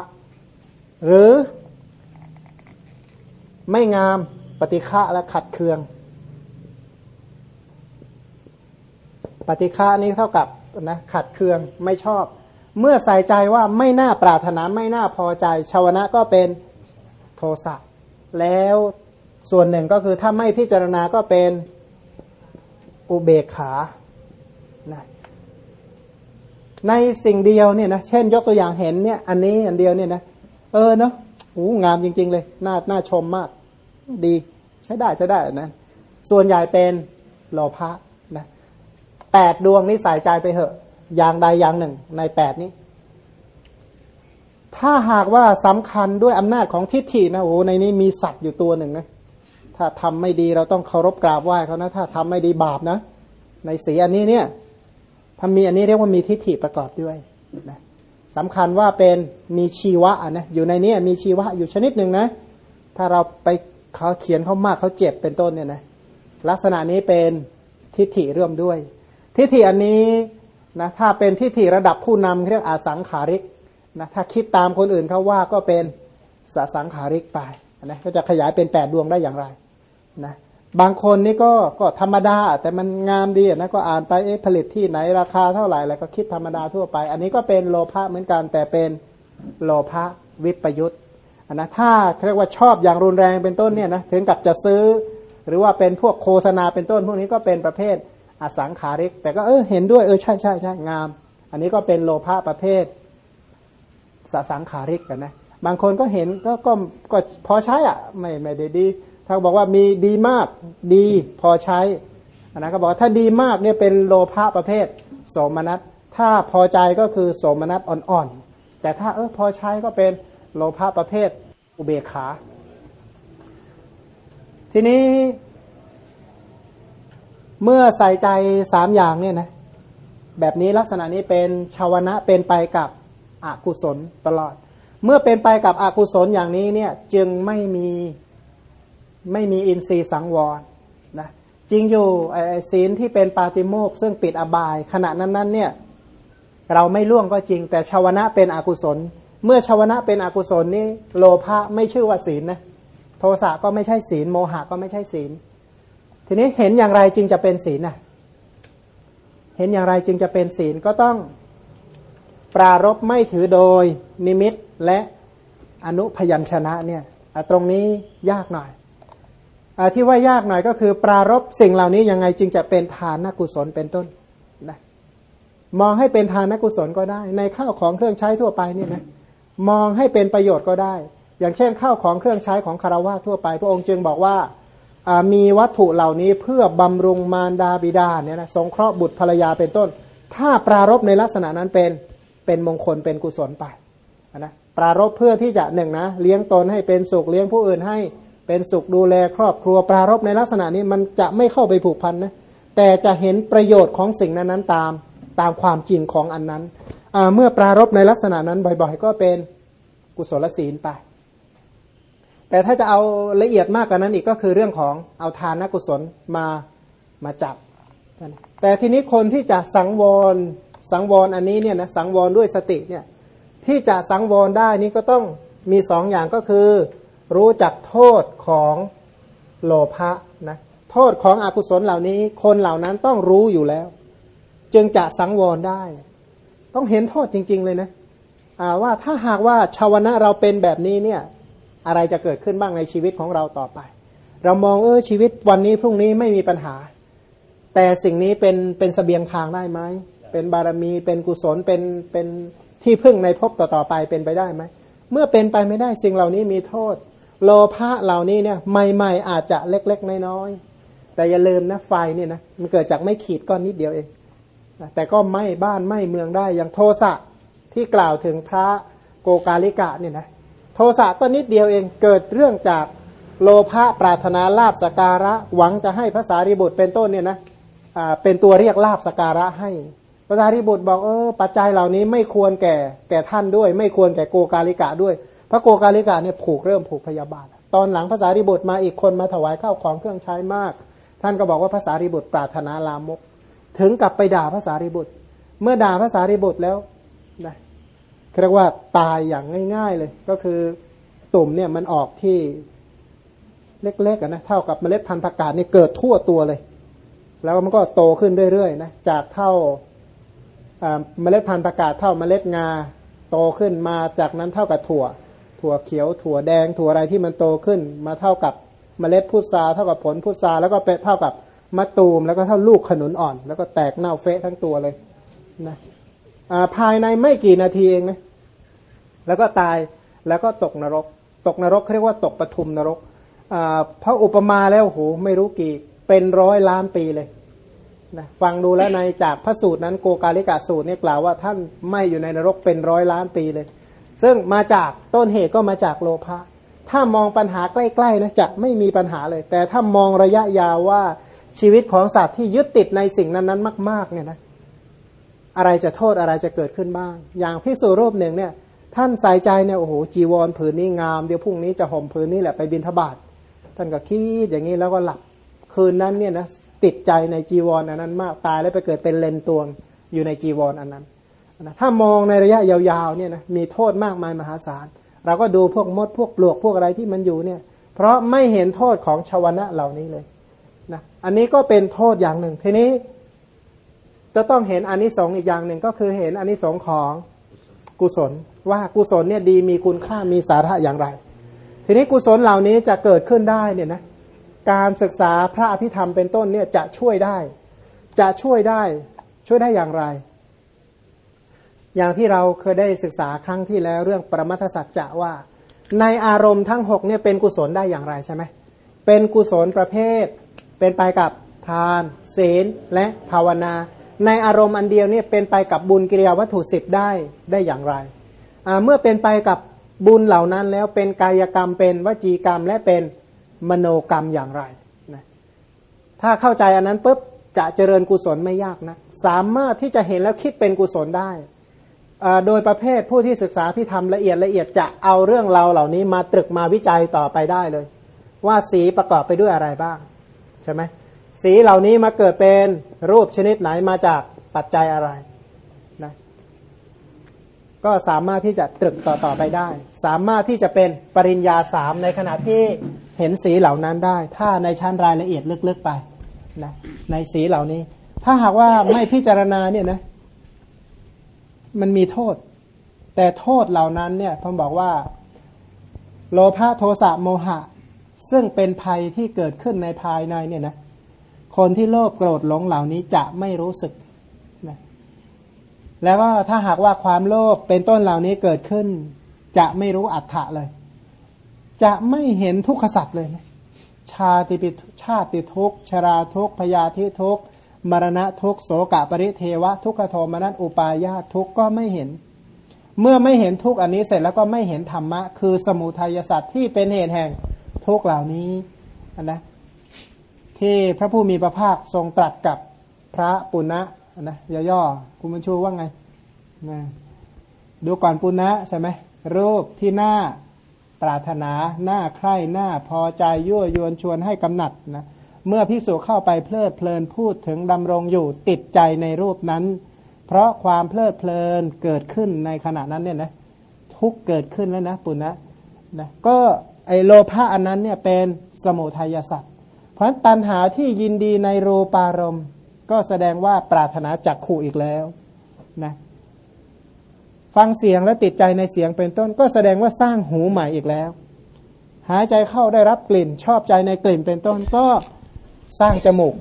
หรือ ไม่งามปฏิฆะและขัดเคือง ปฏิฆะนี้เท่ากับนะขัดเคืองไม่ชอบ เมื่อใส่ใจว่าไม่น่าปรารถนาไม่น่าพอใจ ชาวนะก็เป็นโทสะแล้วส่วนหนึ่งก็คือถ้าไม่พิจารณาก็เป็นอุเบกขานะในสิ่งเดียวเนี่ยนะเช่นยกตัวอย่างเห็นเนี่ยอันนี้อันเดียวเนี่ยนะเออเนาะ โอ้งามจริง ๆ เลยน่าน่าชมมาก ดีใช้ได้ใช้ได้นะส่วนใหญ่เป็นโลภะนะแปดดวงนี้ใส่ใจไปเหอะ อย่างใดอย่างหนึ่ง ในแปดนี้ ถ้าหากว่าสำคัญด้วยอำนาจของทิฏฐินะโอ้ในนี้มีสัตว์อยู่ตัวหนึ่งนะถ้าทำไม่ดีเราต้องเคารพกราบไหว้เขานะถ้าทำไม่ดีบาปนะ ในสีอันนี้เนี่ยถ้ามีอันนี้เรียกว่ามีทิฏฐิประกอบด้วยนะ สำคัญว่าเป็นมีชีวะนะอยู่ในนี้มีชีวะอยู่ชนิดหนึ่งนะ ถ้าเราไปเขาเขียนเขามากเขาเจ็บเป็นต้นเนี่ยนะลักษณะนี้เป็นทิฏฐิร่วมด้วย ทิฏฐิอันนี้นะถ้าเป็นทิฏฐิระดับผู้นำเรียกอาสังขาริกนะถ้าคิดตามคนอื่นเขาว่าก็เป็นสสังขาริกไปนะก็จะขยายเป็นแปดดวงได้อย่างไรนะ บางคนนี่ก็ก็ธรรมดา แต่มันงามดีนะก็อ่านไปเอ๊ะผลิตที่ไหนราคาเท่าไหร่แล้วก็คิดธรรมดาทั่วไป อันนี้ก็เป็นโลภะเหมือนกัน แต่เป็นโลภะวิปยุตนนะถ้าเรียกว่าชอบอย่างรุนแรงเป็นต้นเนี่ยนะถึงกับจะซื้อ หรือว่าเป็นพวกโฆษณาเป็นต้น พวกนี้ก็เป็นประเภทอสังขาริก แต่ก็เออเห็นด้วยเออใช่ใช่ใช่งาม อันนี้ก็เป็นโลภะประเภทสสังขาริกกันนะบางคนก็เห็นก็ก็ก็พอใช้อะไม่ไม่ได้ดี ถ้าบอกว่ามีดีมากดีพอใช้อันนั้นก็บอกถ้าดีมากเนี่ยเป็นโลภะประเภท โสมนัสถ้าพอใจก็คือโสมนัสอ่อนๆ แต่ถ้าเออพอใช้ก็เป็นโลภะประเภทอุเบกขา ทีนี้ เมื่อใส่ใจสามอย่างเนี่ยนะแบบนี้ลักษณะนี้เป็นชาวนะเป็นไปกับอกุศลตลอด เมื่อเป็นไปกับอกุศลอย่างนี้เนี่ยจึงไม่มี ไม่มีอินทรีย์สังวรนะจริงอยู่ศีลที่เป็นปาติโมกซึ่งปิดอบาย ขณะนั้นนั้นเนี่ยเราไม่ล่วงก็จริง แต่ชาวนะเป็นอกุศล เมื่อชาวนะเป็นอกุศลนี่โลภะไม่ชื่อว่าศีลนะโทสะก็ไม่ใช่ศีล โมหะก็ไม่ใช่ศีล ทีนี้เห็นอย่างไรจึงจะเป็นศีลนะเห็นอย่างไรจึงจะเป็นศีลก็ต้องปรารบไม่ถือโดยนิมิตและอนุพยัญชนะเนี่ยตรงนี้ยากหน่อย ที่ว่ายากหน่อยก็คือ ปรารบสิ่งเหล่านี้ยังไงจึงจะเป็นทานนกุศลเป็นต้นนะมองให้เป็นทานนกุศลก็ได้ ในข้าวของเครื่องใช้ทั่วไปเนี่ยนะมองให้เป็นประโยชน์ก็ได้ อย่างเช่นข้าวของเครื่องใช้ของคารวะทั่วไป พระองค์จึงบอกว่ามีวัตถุเหล่านี้เพื่อบำรุงมารดาบิดาเนี่ยนะสงเคราะห์บุตรภรรยาเป็นต้น ถ้าปรารบในลักษณะนั้นเป็นเป็นมงคลเป็นกุศลไปนะปรารบเพื่อที่จะหนึ่งนะเลี้ยงตนให้เป็นสุขเลี้ยงผู้อื่นให้ เป็นสุขดูแลครอบครัวปรารบในลักษณะนี้มันจะไม่เข้าไปผูกพันนะแต่จะเห็นประโยชน์ของสิ่งนั้นนั้นตามตามความจริงของอันนั้น เมื่อปรารบในลักษณะนั้นบ่อยๆ ก็เป็นกุศลศีลไป แต่ถ้าจะเอาละเอียดมากกว่านั้นอีกก็คือเรื่องของเอาทานกุศลมามาจับ แต่ทีนี้คนที่จะสังวรสังวรอันนี้เนี่ยนะสังวรด้วยสติเนี่ยที่จะสังวรได้นี่ก็ต้องมีสองอย่างก็คือ รู้จักโทษของโลภะนะโทษของอกุศลเหล่านี้ คนเหล่านั้นต้องรู้อยู่แล้ว จึงจะสังวรได้ ต้องเห็นโทษจริง ๆ เลยนะว่าถ้าหากว่าชาวนะเราเป็นแบบนี้เนี่ย อะไรจะเกิดขึ้นบ้างในชีวิตของเราต่อไป เรามองเออชีวิตวันนี้พรุ่งนี้ไม่มีปัญหา แต่สิ่งนี้เป็นเป็นสเสบียงทางได้ไหมเป็นบารมีเป็นกุศลเป็นเป็นที่พึ่งในภพต่อๆไปเป็นไปได้ไหมเมื่อเป็นไปไม่ได้สิ่งเหล่านี้มีโทษ โลภะเหล่านี้เนี่ยใหม่ๆอาจจะเล็กๆน้อยๆแต่อย่าลืมนะไฟเนี่ยนะมันเกิดจากไม่ขีดก้อนนิดเดียวเองแต่ก็ไหม้บ้านไหม้เมืองได้อย่างโทสะที่กล่าวถึงพระโกกาลิกะเนี่ยนะโทสะก็นิดเดียวเองเกิดเรื่องจากโลภะปรารถนาลาบสการะ หวังจะให้ภาษาริบุตรเป็นต้นเนี่ยนะเป็นตัวเรียกลาบสการะให้ภาษาริบุตรบอกเออปัจจัยเหล่านี้ไม่ควรแก่แก่ท่านด้วย ไม่ควรแก่โกกาลิกะด้วย พระโกกาลิกะเนี่ยผูกเริ่มผูกพยาบาท ตอนหลังภาษาริบุตรมาอีกคนมาถวายข้าวของเครื่องใช้มาก ท่านก็บอกว่าภาษาริบุตรปรารถนาลามก ถึงกับไปด่าภาษาริบุตร เมื่อด่าภาษาริบุตรแล้วนะเรียกว่าตายอย่างง่าย ๆเลย ก็คือตุ่มเนี่ยมันออกที่เล็กๆนะเท่ากับเมล็ดพันธุ์ผักกาดนี่ยเกิดทั่วตัวเลย แล้วมันก็โตขึ้นเรื่อยๆนะจากเท่าเมล็ดพันธุ์ผักกาดเท่าเมล็ดงาโตขึ้นมาจากนั้นเท่ากับถั่ว ถั่วเขียว ถั่วแดง ถั่วอะไรที่มันโตขึ้น มาเท่ากับเมล็ดพุทราเท่ากับผลพุทราแล้วก็เป็นเท่ากับมะตูมแล้วก็เท่าลูกขนุนอ่อน แล้วก็แตกเน่าเฟะทั้งตัวเลยนะภายในไม่กี่นาทีเองนะแล้วก็ตายแล้วก็ตกนรก ตกนรกเรียกว่าตกปทุมนรกพระอุปมาแล้วโหไม่รู้กี่เป็นร้อยล้านปีเลยนะฟังดูแล้วในจากพระสูตรนั้นโกกาลิกาสูตรเนี่ยกล่าวว่าท่านไม่อยู่ในนรกเป็นร้อยล้านปีเลย ซึ่งมาจากต้นเหตุก็มาจากโลภะถ้ามองปัญหาใกล้ๆนะจะไม่มีปัญหาเลย แต่ถ้ามองระยะยาวว่าชีวิตของสัตว์ที่ยึดติดในสิ่งนั้นๆ มาก ๆ เนี่ยนะอะไรจะโทษอะไรจะเกิดขึ้นบ้าง อย่างพิสูรรูปหนึ่งเนี่ย ท่านใส่ใจเนี่ยโอ้โหจีวรผืนนี้งาม เดี๋ยวพรุ่งนี้จะห่มผืนนี้แหละไปบินทบาทท่านก็คิดอย่างนี้แล้วก็หลับคืนนั้นเนี่ยนะติดใจในจีวรออันนั้นมากตายแล้วไปเกิดเป็นเลนตวงอยู่ในจีวรออันนั้น นะถ้ามองในระยะยาวๆเนี่ยนะมีโทษมากมายมหาศาล เราก็ดูพวกมดพวกปลวกพวกอะไรที่มันอยู่เนี่ย เพราะไม่เห็นโทษของชาวนะเหล่านี้เลยนะอันนี้ก็เป็นโทษอย่างหนึ่งทีนี้ จะต้องเห็นอนนิสงส์อีกอย่างหนึ่งก็คือเห็นอนนิสงส์ของกุศล ว่ากุศลเนี่ยดีมีคุณค่ามีสาระอย่างไร ทีนี้กุศลเหล่านี้จะเกิดขึ้นได้เนี่ยนะการศึกษาพระอภิธรรมเป็นต้นเนี่ยจะช่วยได้ จะช่วยได้ช่วยได้อย่างไร อย่างที่เราเคยได้ศึกษาครั้งที่แล้วเรื่องปรมัตสัจจะว่า ในอารมณ์ทั้งหกเนี่ยเป็นกุศลได้อย่างไรใช่ไหมเป็นกุศลประเภท เป็นไปกับทาน ศีลและภาวนา ในอารมณ์อันเดียวเนี่ยเป็นไปกับบุญกิริยาวัตถุสิบได้ได้อย่างไร เมื่อเป็นไปกับบุญเหล่านั้นแล้วเป็นกายกรรมเป็นวจีกรรมและเป็นมโนกรรมอย่างไรนะถ้าเข้าใจอันนั้นปุ๊บจะเจริญกุศลไม่ยากนะสามารถที่จะเห็นแล้วคิดเป็นกุศลได้ โดยประเภทผู้ที่ศึกษาพิธรรมละเอียดละเอียดจะเอาเรื่องราวเหล่านี้มาตรึกมาวิจัยต่อไปได้เลย ว่าสีประกอบไปด้วยอะไรบ้างใช่ไหมสีเหล่านี้มาเกิดเป็นรูปชนิดไหนมาจากปัจจัยอะไรนะก็สามารถที่จะตรึกต่อต่อไปได้ สามารถที่จะเป็นปริญญาสามในขณะที่เห็นสีเหล่านั้นได้ ถ้าในชั้นรายละเอียดลึกๆไปนะในสีเหล่านี้ ถ้าหากว่าไม่พิจารณาเนี่ยนะ มันมีโทษ แต่โทษเหล่านั้นเนี่ยผมบอกว่า โลภะโทสะโมหะ ซึ่งเป็นภัยที่เกิดขึ้นในภายในเนี่ยนะคนที่โลภโกรธหลงเหล่านี้จะไม่รู้สึกนะแล้วก็ถ้าหากว่าความโลภเป็นต้นเหล่านี้เกิดขึ้น จะไม่รู้อัตถะเลย จะไม่เห็นทุกขสัตว์เลยนะชาติปิชาติทุกชราทุกพยาธิทุก มรณะทุกโสกะปริเทวะทุกขโทมนัสอุปายาทุกก็ไม่เห็น เมื่อไม่เห็นทุกอันนี้เสร็จแล้วก็ไม่เห็นธรรมะ คือสมุทัยสัตว์ที่เป็นเหตุแห่งทุกเหล่านี้นะที่พระผู้มีพระภาคทรงตรัสกับพระปุณณะนะย่อๆคุณบุญชูว่าไงนะดูก่อนปุณณะใช่ไหมรูปที่หน้าปรารถนาหน้าใคร่หน้าพอใจยั่วยวนชวนให้กำหนัดนะ เมื่อพิสูจเข้าไปเพลิดเพลินพูดถึงดำรงอยู่ติดใจในรูปนั้น เพราะความเพลิดเพลินเกิดขึ้นในขณะนั้นเนี่ยนะทุกเกิดขึ้นแล้วนะปุณณะนะก็ไอโลภะอันนั้นเนี่ยเป็นสมุทัยสัตว์เพราะตัณหาที่ยินดีในรูปารมณ์ก็แสดงว่าปรารถนาจักขู่อีกแล้วนะฟังเสียงและติดใจในเสียงเป็นต้น ก็แสดงว่าสร้างหูใหม่อีกแล้ว หายใจเข้าได้รับกลิ่นชอบใจในกลิ่นเป็นต้น ก็ สร้างจมูก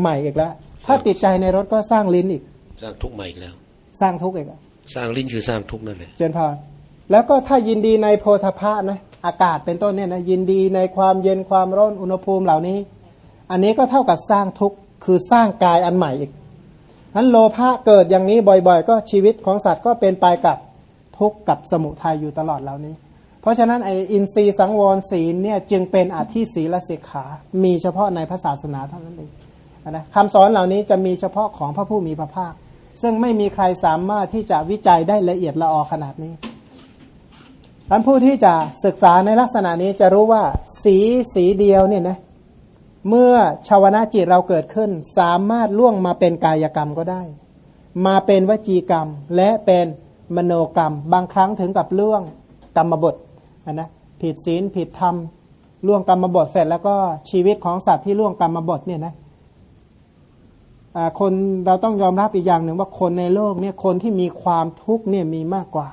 ใหม่อีกแล้วถ้าติดใจในรสก็สร้างลิ้นอีก สร้างทุกข์ใหม่อีกแล้ว สร้างทุกข์อีกอะสร้างลิ้นคือสร้างทุกข์นั่นแหละเจนพรแล้วก็ถ้ายินดีในโพธาภะนะอากาศเป็นต้นเนี่ยนะยินดีในความเย็นความร้อนอุณหภูมิเหล่านี้ อันนี้ก็เท่ากับสร้างทุกข์คือสร้างกายอันใหม่อีกนั้นโลภะเกิดอย่างนี้บ่อยๆ ก็ชีวิตของสัตว์ก็เป็นไปกับทุกข์กับสมุทัยอยู่ตลอดเหล่านี้เพ ราะฉะนั้นไออินทรีย์สังวรศีลเนี่ยจึงเป็นอธิศีลสิกขา มีเฉพาะในพระศาสนาเท่านั้นเองนะคำสอนเหล่านี้จะมีเฉพาะของพระผู้มีพระภาค ซึ่งไม่มีใครสามารถที่จะวิจัยได้ละเอียดละออขนาดนี้ท่านผู้ที่จะศึกษาในลักษณะนี้จะรู้ว่าสีสีเดียวเนี่ยนะเมื่อชาวนาจิตเราเกิดขึ้น สามารถล่วงมาเป็นกายกรรมก็ได้ มาเป็นวจีกรรม และเป็นมโนกรรม บางครั้งถึงกับล่วงกรรมบท นะผิดศีลผิดธรรมล่วงกรรมบทเสร็จแล้วก็ชีวิตของสัตว์ที่ล่วงกรรมบทเนี่ยนะคนเราต้องยอมรับอีกอย่างหนึ่งว่าคนในโลกเนี่ยคนที่มีความทุกข์เนี่ยมีมากกว่า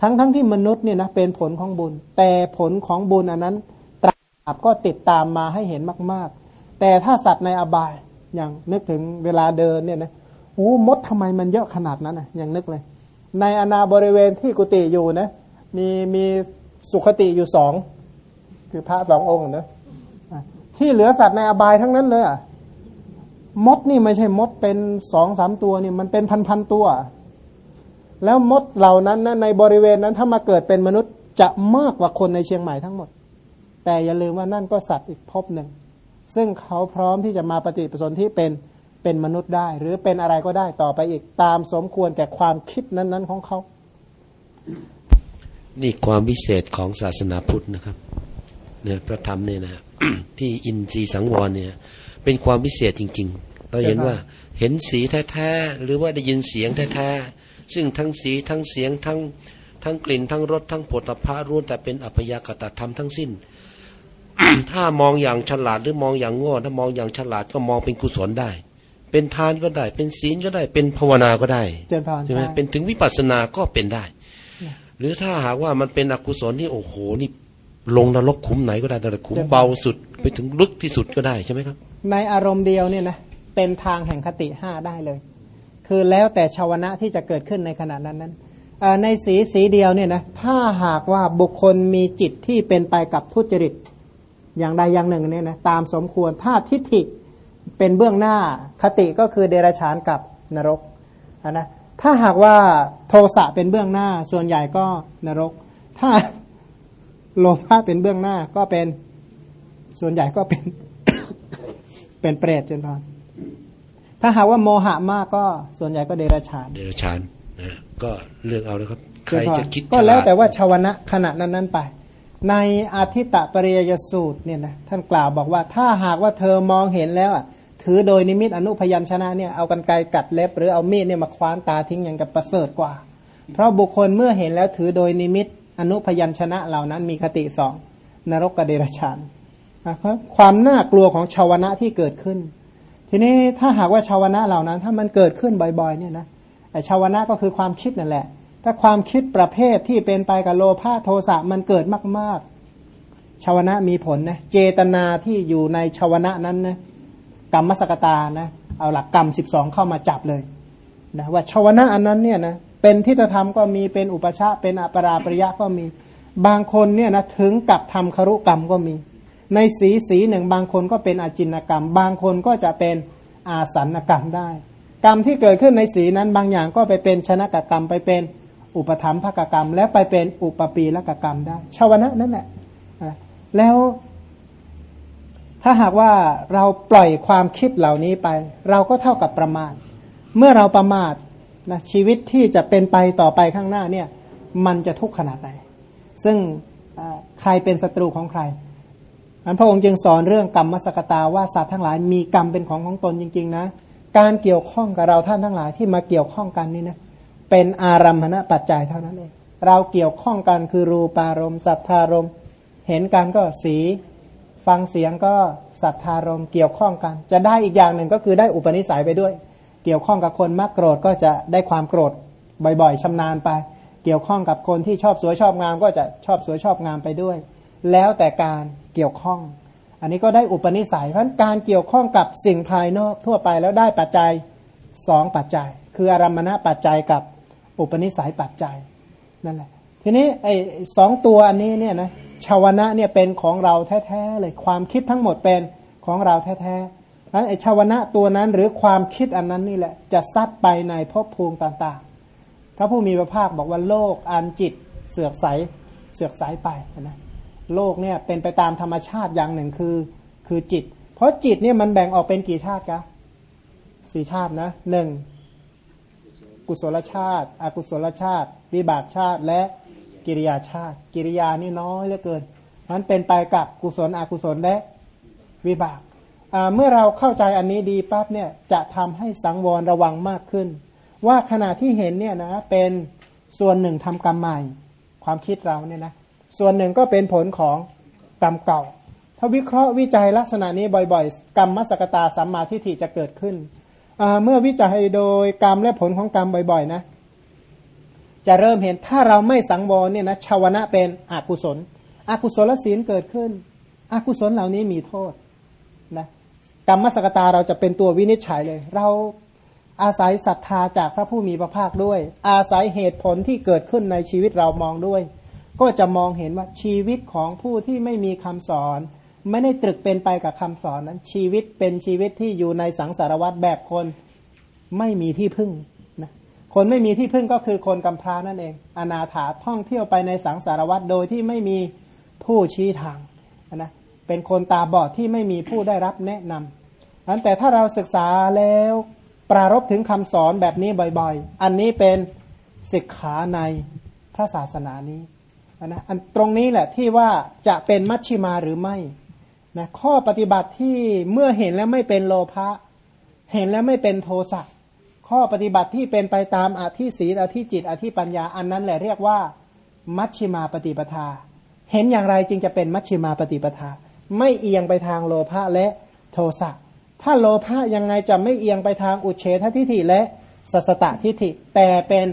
ทั้งทั้งที่มนุษย์เนี่ยนะเป็นผลของบุญ แต่ผลของบุญอันนั้นตราบก็ติดตามมาให้เห็นมาก ๆ แต่ถ้าสัตว์ในอบายอย่างนึกถึงเวลาเดินเนี่ยนะโอ้มดทำไมมันเยอะขนาดนั้นอะอย่างนึกเลย ในอนาบริเวณที่กุฏิอยู่นะมีมี สุขติอยู่สองคือพระสององค์นะที่เหลือสัตว์ในอบายทั้งนั้นเลยอะมดนี่ไม่ใช่มดเป็นสองสามตัวนี่มันเป็นพันพันตัว แล้วมดเหล่านั้นนะในบริเวณนั้นถ้ามาเกิดเป็นมนุษย์จะมากกว่าคนในเชียงใหม่ทั้งหมด แต่อย่าลืมว่านั่นก็สัตว์อีกภพหนึ่ง ซึ่งเขาพร้อมที่จะมาปฏิปสนธิเป็นเป็นมนุษย์ได้ หรือเป็นอะไรก็ได้ต่อไปอีกตามสมควรแก่ความคิดนั้น ๆ ของเขา นี่ความวิเศษของศาสนาพุทธนะครับเนี่ยพระธรรมเนี่ยนะที่อินทรีย์สังวรเนี่ย เป็นความพิเศษจริง ๆ เราเห็นว่าเห็นสีแท้ๆหรือว่าได้ยินเสียงแท้ๆซึ่งทั้งสีทั้งเสียงทั้งทั้งกลิ่นทั้งรสทั้งผลิภัณฑ์รวมแต่เป็นอัพยากตธรรมทั้งสิ้น ถ้ามองอย่างฉลาดหรือมองอย่างโง่ถ้ามองอย่างฉลาดก็มองเป็นกุศลได้ เป็นทานก็ได้ เป็นศีลก็ได้ เป็นภาวนาก็ได้เจริญพรใช่ไหมใช่เป็นถึงวิปัสสนาก็เป็นได้ หรือถ้าหากว่ามันเป็นอกุศลนี่โอ้โหนี่ลงนรกขุมไหนก็ได้แต่ขุมเบาสุดไปถึงลึกที่สุดก็ได้ใช่ไหมครับ ในอารมณ์เดียวเนี่ยนะเป็นทางแห่งคติห้าได้เลย คือแล้วแต่ชาวนะที่จะเกิดขึ้นในขณะนั้นนั้นเอ่อในสีสีเดียวเนี่ยนะถ้าหากว่าบุคคลมีจิตที่เป็นไปกับทุจริต อย่างใดอย่างหนึ่งเนี่ยนะตามสมควรถ้าทิฏฐิเป็นเบื้องหน้าคติก็คือเดรัจฉานกับนรกอะนะ ถ้าหากว่าโทสะเป็นเบื้องหน้า ส่วนใหญ่ก็นรก ถ้าโลภะเป็นเบื้องหน้าก็เป็นส่วนใหญ่ก็เป็น เป็นเปรตเจนพรถ้าหากว่าโมหะมากก็ส่วนใหญ่ก็เดรัจฉาน เดรัจฉานนะก็เลือกเอาเลยครับใครจะคิดก็แล้วฉาดแต่ว่าชาวนะขณะนั้นนั้นๆไป ในอาทิตตปริยยสูตรเนี่ยนะท่านกล่าวบอกว่า ถ้าหากว่าเธอมองเห็นแล้วอะ ถือโดยนิมิตอนุพยัญชนะเนี่ยเอากันไกรกัดเล็บ หรือเอามีดเนี่ยมาคว้านตาทิ้งอย่างกับประเสริฐกว่า เพราะบุคคลเมื่อเห็นแล้วถือโดยนิมิตอนุพยัญชนะเหล่านั้นมีคติสองนรกกับเดรัจฉานนะครับความน่ากลัวของชาวนะที่เกิดขึ้น ทีนี้ถ้าหากว่าชาวนะเหล่านั้น ถ้ามันเกิดขึ้นบ่อยๆเนี่ยนะชาวนะก็คือความคิดนั่นแหละ ถ้าความคิดประเภทที่เป็นไปกับโลภะโทสะมันเกิดมากๆชาวนะมีผลนะเจตนาที่อยู่ในชาวนะนั้นนะ กรรมสกตานะเอาหลักกรรมสิบสองเข้ามาจับเลยนะว่าชาวนะอันนั้นเนี่ยนะเป็นทิฏฐธรรมก็มีเป็นอุปชาเป็นอปราปริยะก็มีบางคนเนี่ยนะถึงกับทำครุกรรมก็มี ในสีสีหนึ่งบางคนก็เป็นอาจินกรรม บางคนก็จะเป็นอาสันกรรมได้ กรรมที่เกิดขึ้นในสีนั้นบางอย่างก็ไปเป็นชนะกกรรมไปเป็นอุปธรรมภกกรรม และไปเป็นอุปปีละกกรรมได้ชาวนะนั่นแหละแล้ว ถ้าหากว่าเราปล่อยความคิดเหล่านี้ไป เราก็เท่ากับประมาทเมื่อเราประมาทนะชีวิตที่จะเป็นไปต่อไปข้างหน้าเนี่ยมันจะทุกข์ขนาดไหน ซึ่งใครเป็นศัตรูของใครอันพระองค์จึงสอนเรื่องกรรมมสกตาว่าสัตว์ทั้งหลายมีกรรมเป็นของของตนจริงๆนะ การเกี่ยวข้องกับเราท่านทั้งหลายที่มาเกี่ยวข้องกันนี่นะเป็นอารัมพณปัจจัยเท่านั้นเองเราเกี่ยวข้องกันคือรูปารมณ์สัทธารมณ์เห็นกันก็สี ฟังเสียงก็สัทธารมเกี่ยวข้องกัน จะได้อีกอย่างหนึ่งก็คือได้อุปนิสัยไปด้วย เกี่ยวข้องกับคนมากโกรธก็จะได้ความโกรธบ่อยๆชำนาญไป เกี่ยวข้องกับคนที่ชอบสวยชอบงามก็จะชอบสวยชอบงามไปด้วย แล้วแต่การเกี่ยวข้อง อันนี้ก็ได้อุปนิสัยเพราะการเกี่ยวข้องกับสิ่งภายนอกทั่วไปแล้วได้ปัจจัยสองปัจจัย คืออารมณะปัจจัยกับอุปนิสัยปัจจัยนั่นแหละทีนี้ไอ้สองตัวอันนี้เนี่ยนะ ชาวนะเนี่ยเป็นของเราแท้ๆเลยความคิดทั้งหมดเป็นของเราแท้ๆนั้นไอ้ชาวนะตัวนั้นหรือความคิดอันนั้นนี่แหละ จะซัดไปในภพภูมิต่างๆ พระผู้มีพระภาคบอกว่าโลกอันจิตเสือกใสเสือกใสไปนะโลกเนี่ยเป็นไปตามธรรมชาติอย่างหนึ่งคือคือจิต เพราะจิตเนี่ยมันแบ่งออกเป็นกี่ชาติกะสี่ชาตินะหนึ่งกุศลชาติ อกุศลชาติ วิบากชาติและ กิริยาชาติ กิริยานี่น้อยเหลือเกินนั้นเป็นไปกับกุศลอกุศลและวิบากเมื่อเราเข้าใจอันนี้ดีปั๊บเนี่ยจะทำให้สังวรระวังมากขึ้น ว่าขณะที่เห็นเนี่ยนะเป็นส่วนหนึ่งทำกรรมใหม่ ความคิดเราเนี่ยนะส่วนหนึ่งก็เป็นผลของกรรมเก่า ถ้าวิเคราะห์วิจัยลักษณะนี้บ่อยๆ กรรมมสกตาสัมมาทิฏฐิจะเกิดขึ้น เมื่อวิจัยโดยกรรมและผลของกรรมบ่อยๆนะ จะเริ่มเห็นถ้าเราไม่สังวรเนี่ยนะชาวนะเป็นอกุศล อกุศลศีลเกิดขึ้น อกุศลเหล่านี้มีโทษนะกรรมสกตาเราจะเป็นตัววินิจฉัยเลย เราอาศัยศรัทธาจากพระผู้มีพระภาคด้วย อาศัยเหตุผลที่เกิดขึ้นในชีวิตเรามองด้วย ก็จะมองเห็นว่าชีวิตของผู้ที่ไม่มีคำสอน ไม่ได้ตรึกเป็นไปกับคำสอนนั้น ชีวิตเป็นชีวิตที่อยู่ในสังสารวัฏแบบคนไม่มีที่พึ่ง คนไม่มีที่พึ่งก็คือคนกำพร้านั่นเอง อนาถาท่องเที่ยวไปในสังสารวัฏโดยที่ไม่มีผู้ชี้ทางนะเป็นคนตาบอดที่ไม่มีผู้ได้รับแนะนำนั้นแต่ถ้าเราศึกษาแล้วปรารบถึงคำสอนแบบนี้บ่อยๆ อันนี้เป็นศิกขาในพระศาสนานี้นะอันตรงนี้แหละที่ว่าจะเป็นมัชชิมาหรือไม่นะข้อปฏิบัติที่เมื่อเห็นแล้วไม่เป็นโลภะเห็นแล้วไม่เป็นโทสะ ข้อปฏิบัติที่เป็นไปตามอธิศีลอธิจิต อธิปัญญาอันนั้นแหละเรียกว่า มัชชิมาปฏิปทา เห็นอย่างไรจึงจะเป็นมัชชิมาปฏิปทา ไม่เอียงไปทางโลภะและโทสะถ้าโลภะยังไงจะไม่เอียงไปทางอุเฉททิฏฐิและสัสตทิฏฐิ แต่เป็น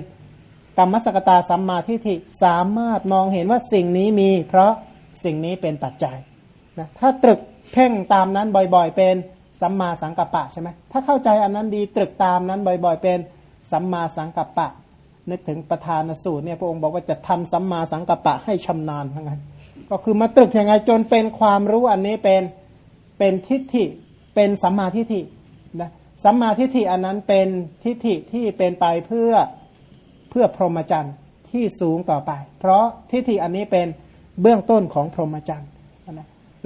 กรรมสกตาสัมมาทิฏฐิสามารถมองเห็นว่าสิ่งนี้มี เพราะสิ่งนี้เป็นปัจจัยนะถ้าตรึกเพ่งตามนั้นบ่อยๆเป็น สัมมาสังกัปปะใช่ไหมถ้าเข้าใจอันนั้นดีตรึกตามนั้นบ่อยๆ เป็นสัมมาสังกัปปะ นึกถึงประธานสูตรเนี่ยพระองค์บอกว่าจะทำสัมมาสังกัปปะให้ชำนาญทั้งนั้นก็คือมาตรึกยังไงจนเป็นความรู้อันนี้เป็นเป็นทิฏฐิเป็นสัมมาทิฏฐินะสัมมาทิฏฐิอันนั้นเป็นทิฏฐิที่เป็นไปเพื่อเพื่อพรหมจรรย์ที่สูงต่อไป เพราะทิฏฐิอันนี้เป็นเบื้องต้นของพรหมจรรย์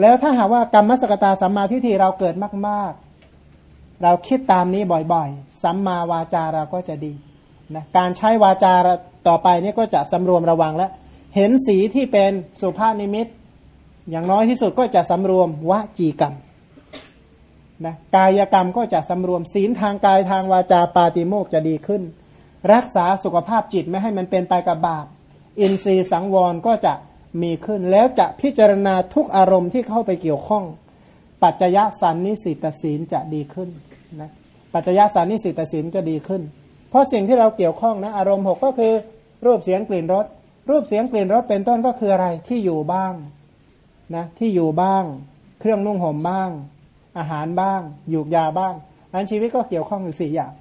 แล้วถ้าหากว่ากรรมสกตาสัมมาทิฏฐิเราเกิดมาก ๆ เราคิดตามนี้บ่อยๆ สัมมาวาจาเราก็จะดีนะการใช้วาจาต่อไปนี่ก็จะสำรวมระวังและ เห็นสีที่เป็นสุภาพนิมิต อย่างน้อยที่สุดก็จะสำรวมวจีกรรมนะกายกรรมก็จะสำรวมศีลทางกายทางวาจาปาติโมกจะดีขึ้น รักษาสุขภาพจิตไม่ให้มันเป็นไปกับบาป อินทรีย์สังวรก็จะ มีขึ้น แล้วจะพิจารณาทุกอารมณ์ที่เข้าไปเกี่ยวข้อง ปัจจยสันนิสิตศีลจะดีขึ้นนะปัจจยสันนิสิตศีลจะดีขึ้น เพราะสิ่งที่เราเกี่ยวข้องนะอารมณ์หกก็คือ รูปเสียงกลิ่นรสรูปเสียงกลิ่นรสเป็นต้นก็คืออะไรที่อยู่บ้างนะที่อยู่บ้าง เครื่องนุ่งห่มบ้าง อาหารบ้างยูกยาบ้างอันชีวิตก็เกี่ยวข้องอยู่สี่อย่าง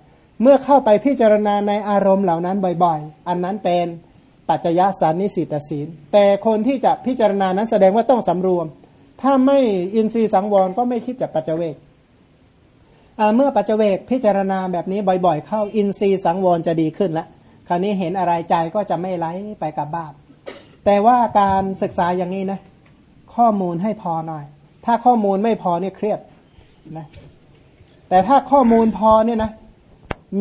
เมื่อเข้าไปพิจารณาในอารมณ์เหล่านั้นบ่อยๆ อันนั้นเป็น ปัจจยสารนิสิตศีล แต่คนที่จะพิจารณานั้นแสดงว่าต้องสำรวม ถ้าไม่อินทรีย์สังวรก็ไม่คิดจะปัจเจเวกเมื่อปัจเจเวกพิจารณาแบบนี้บ่อยๆ เข้าอินทรีย์สังวรจะดีขึ้นล้วคราวนี้เห็นอะไรใจก็จะไม่ไหลไปกับบาปแต่ว่าการศึกษาอย่างนี้นะ ข้อมูลให้พอหน่อย ถ้าข้อมูลไม่พอเนี่ยเครียดนะแต่ถ้าข้อมูลพอเนี่ยนะ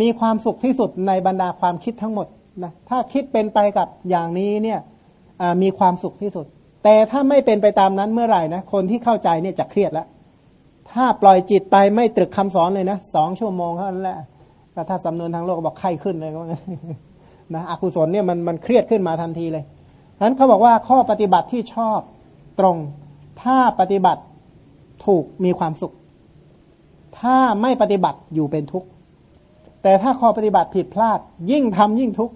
มีความสุขที่สุดในบรรดาความคิดทั้งหมด นะถ้าคิดเป็นไปกับอย่างนี้เนี่ยมีความสุขที่สุด แต่ถ้าไม่เป็นไปตามนั้นเมื่อไหร่นะคนที่เข้าใจเนี่ยจะเครียดแล้ว ถ้าปล่อยจิตไปไม่ตรึกคำสอนเลยนะสองชั่วโมงเท่านั้นแหละถ้าสำนวนทางโลกบอกไข้ขึ้นเลยก็นะอกุศลเนี่ยมันมันเครียดขึ้นมาทันทีเลยนั้นเขาบอกว่าข้อปฏิบัติที่ชอบตรง ถ้าปฏิบัติถูกมีความสุข ถ้าไม่ปฏิบัติอยู่เป็นทุกข์ แต่ถ้าข้อปฏิบัติผิดพลาด ยิ่งทำยิ่งทุกข์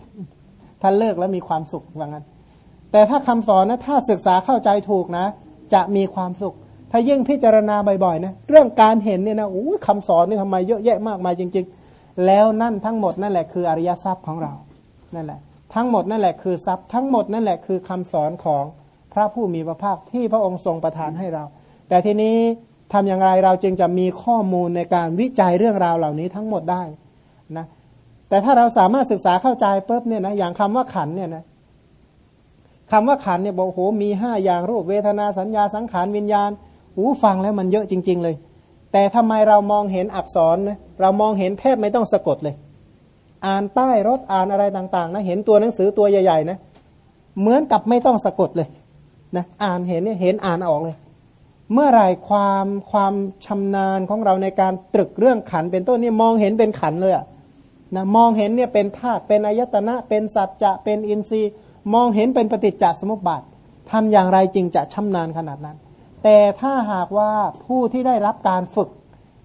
ถ้าเลิกแล้วมีความสุขว่างั้น แต่ถ้าคำสอนนะถ้าศึกษาเข้าใจถูกนะ จะมีความสุข ถ้ายิ่งพิจารณาบ่อยๆนะเรื่องการเห็นเนี่ยนะโอ้คำสอนนี่ทำไมเยอะแยะมากมายจริง ๆ แล้วนั่นทั้งหมดนั่นแหละคืออริยทรัพย์ของเรานั่นแหละ ทั้งหมดนั่นแหละคือทรัพย์ทั้งหมดนั่นแหละคือคำสอนของพระผู้มีพระภาคที่พระองค์ทรงประทานให้เรา แต่ทีนี้ทำอย่างไรเราจึงจะมีข้อมูลในการวิจัยเรื่องราวเหล่านี้ทั้งหมดได้ นะแต่ถ้าเราสามารถศึกษาเข้าใจปุ๊บเนี่ยนะอย่างคำว่าขันเนี่ยนะคำว่าขันเนี่ยบอกโหมีห้าอย่างรูปเวทนาสัญญาสังขารวิญญาณหูฟังแล้วมันเยอะจริง ๆ เลย แต่ทำไมเรามองเห็นอักษรนะเรามองเห็นแทบไม่ต้องสะกดเลย อ่านป้ายรถอ่านอะไรต่างๆนะเห็นตัวหนังสือตัวใหญ่ๆนะเหมือนกับไม่ต้องสะกดเลยนะอ่านเห็นเนี่ยเห็นอ่านออกเลย เมื่อไรความความชำนาญของเราในการตรึกเรื่องขันเป็นต้นนี่มองเห็นเป็นขันเลยอะ นะมองเห็นเนี่ยเป็นธาตุเป็นอายตนะ เป็นสัจจะเป็นอินทรีย์ มองเห็นเป็นปฏิจจสมุปบาททำอย่างไรจริงจะชำนาญขนาดนั้น แต่ถ้าหากว่าผู้ที่ได้รับการฝึก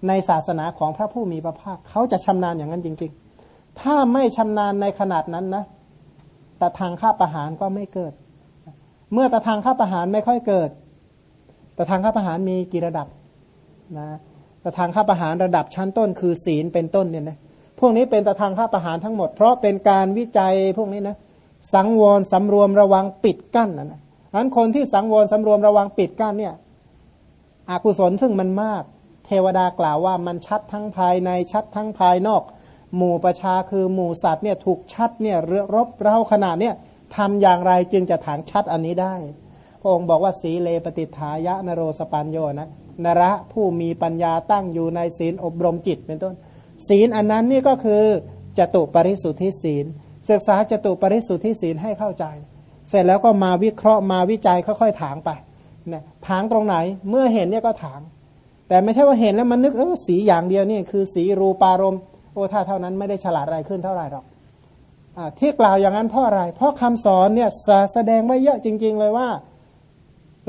ในศาสนาของพระผู้มีพระภาคเขาจะชำนาญอย่างนั้นจริง ๆ ถ้าไม่ชำนาญในขนาดนั้นนะแต่ทางข้าประหารก็ไม่เกิด เมื่อแต่ทางข้าประหารไม่ค่อยเกิด แต่ทางข้าประหารมีกี่ระดับนะแต่ทางข้าประหารระดับชั้นต้นคือศีลเป็นต้นเนี่ยนะ พวกนี้เป็นตะทางข้าประหารทั้งหมด เพราะเป็นการวิจัยพวกนี้นะสังวรสำรวมระวังปิดกั้นนะนะอันคนที่สังวรสำรวมระวังปิดกั้นเนี่ยอกุศลซึ่งมันมาก เทวดากล่าวว่ามันชัดทั้งภายในชัดทั้งภายนอก หมู่ประชาคือหมู่สัตว์เนี่ยถูกชัดเนี่ยรบเร้าขนาดเนี่ยทำอย่างไรจึงจะถางชัดอันนี้ได้ พระองค์บอกว่าสีเลปฏิฐายะนโรสปัญโยนะนระผู้มีปัญญาตั้งอยู่ในศีลอบรมจิตเป็นต้น ศีลอันนั้นนี่ก็คือจตุปริสุทธิศีล ศึกษาจตุปริสุทธิศีลให้เข้าใจ เสร็จแล้วก็มาวิเคราะห์มาวิจัยค่อยๆถางไปนะถางตรงไหนเมื่อเห็นเนี่ยก็ถาง แต่ไม่ใช่ว่าเห็นแล้วมันนึกเออสีอย่างเดียวนี่คือสีรูปารมณ์โอ้ถ้าเท่านั้นไม่ได้ฉลาดอะไรขึ้นเท่าไหร่หรอกอที่กล่าวอย่างนั้นเพราะอะไร เพราะคำสอนเนี่ยแสดงไว้เยอะจริง ๆ เลยว่า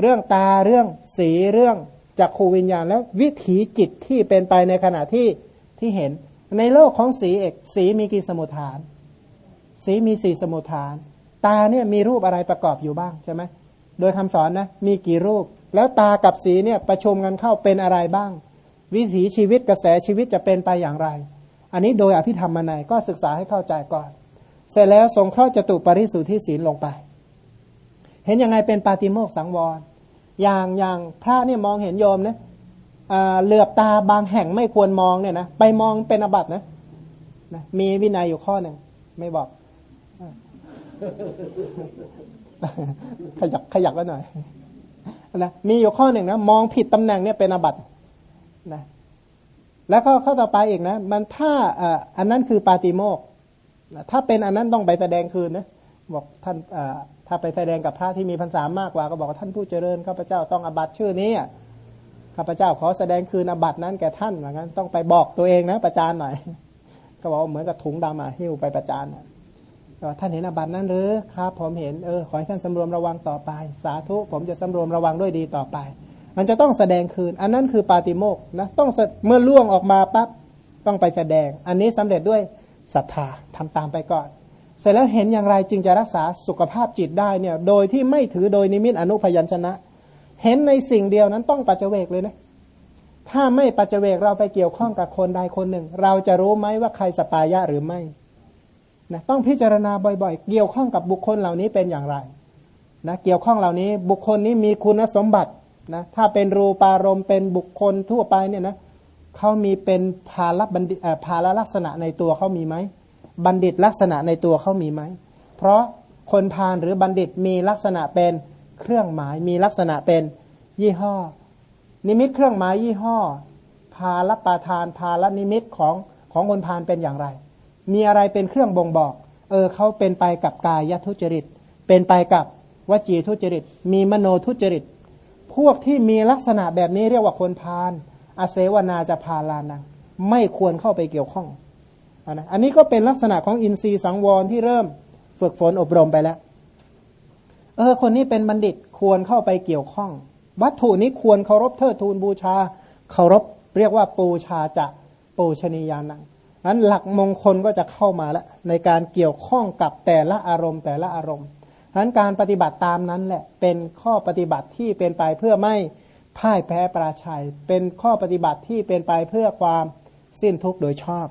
เรื่องตาเรื่องสีเรื่องจักขูวิญญาณ แล้ววิถีจิตที่เป็นไปในขณะที่ ที่เห็น ในโลกของสีเอกสีมีกี่สมุทฐาน สีมีสี่สมุทฐาน ตาเนี่ยมีรูปอะไรประกอบอยู่บ้างใช่ไหมโดยคำสอนนะมีกี่รูป แล้วตากับสีเนี่ยประชุมกันเข้าเป็นอะไรบ้าง วิถีชีวิตกระแสชีวิตจะเป็นไปอย่างไร อันนี้โดยอภิธรรมมาในก็ศึกษาให้เข้าใจก่อน เสร็จแล้วทรงเคราะห์จตุปริสุทธิศีลลงไป เห็นยังไงเป็นปาติโมกสังวรอย่างอย่างพระเนี่ยมองเห็นโยมนะ เหลือบตาบางแห่งไม่ควรมองเนี่ยนะไปมองเป็นอบัตนะนะมีวินัยอยู่ข้อหนึ่งไม่บอกขยับขยับแล้วหน่อยนะมีอยู่ข้อหนึ่งนะมองผิดตำแหน่งเนี่ยเป็นอบัตนะแล้วก็ข้อต่อไปอีกนะ มันถ้าอันนั้นคือปาติโมกถ้าเป็นอันนั้นต้องไปแสดงคืนนะบอกท่านถ้าไปแสดงกับพระที่มีพรรษามากกว่า ก็บอกท่านผู้เจริญข้าพเจ้าต้องอบัตชื่อนี้ ข้าพเจ้าขอแสดงคืนอบัตนั้นแก่ท่านเหมือนกันต้องไปบอกตัวเองนะประจานหน่อยก็บอกเหมือนกับถุงดำอะหิ้วไปประจานท่านเห็นอบัตนั้นหรือครับผมเห็นเออขอให้ท่านสำรวมระวังต่อไป สาธุผมจะสำรวมระวังด้วยดีต่อไป มันจะต้องแสดงคืน อันนั้นคือปาติโมกนะต้องเมื่อล่วงออกมาปั๊บต้องไปแสดง อันนี้สำเร็จด้วยศรัทธาทำตามไปก่อน เสร็จแล้วเห็นอย่างไรจึงจะรักษาสุขภาพจิตได้เนี่ยโดยที่ไม่ถือโดยนิมิตอนุพยัญชนะ เห็นในสิ่งเดียวนั้นต้องปัจเจกเลยนะ ถ้าไม่ปัจเจกเราไปเกี่ยวข้องกับคนใดคนหนึ่ง เราจะรู้ไหมว่าใครสปายะหรือไม่นะต้องพิจารณาบ่อยๆ เกี่ยวข้องกับบุคคลเหล่านี้เป็นอย่างไรนะเกี่ยวข้องเหล่านี้บุคคลนี้มีคุณสมบัตินะถ้าเป็นรูปารมณ์เป็นบุคคลทั่วไปเนี่ยนะเขามีเป็นภาลบัณฑิตภาลลักษณะในตัวเขามีไหมบัณฑิตลักษณะในตัวเขามีไหมเพราะคนพาลหรือบัณฑิตมีลักษณะเป็น เครื่องหมายมีลักษณะเป็นยี่ห้อ นิมิตเครื่องหมายยี่ห้อ พาลปาทานพาลนิมิตของของคนพานเป็นอย่างไร มีอะไรเป็นเครื่องบ่งบอก เออเขาเป็นไปกับกายทุจริต เป็นไปกับวจีทุจริต มีมโนทุจริต พวกที่มีลักษณะแบบนี้เรียกว่าคนพานอาเสวนาจะพาลานังไม่ควรเข้าไปเกี่ยวข้องอันนี้ก็เป็นลักษณะของอินทรีย์สังวรที่เริ่มฝึกฝนอบรมไปแล้ว เออ คนนี้เป็นบัณฑิตควรเข้าไปเกี่ยวข้อง วัตถุนี้ควรเคารพเทิดทูนบูชาเคารพเรียกว่าปูชาจะปูชนียานังนั้นหลักมงคลก็จะเข้ามาแล้วในการเกี่ยวข้องกับแต่ละอารมณ์ แต่ละอารมณ์นั้นการปฏิบัติตามนั้นแหละเป็นข้อปฏิบัติที่เป็นไปเพื่อไม่พ่ายแพ้ปราชัย เป็นข้อปฏิบัติที่เป็นไปเพื่อความสิ้นทุกข์โดยชอบ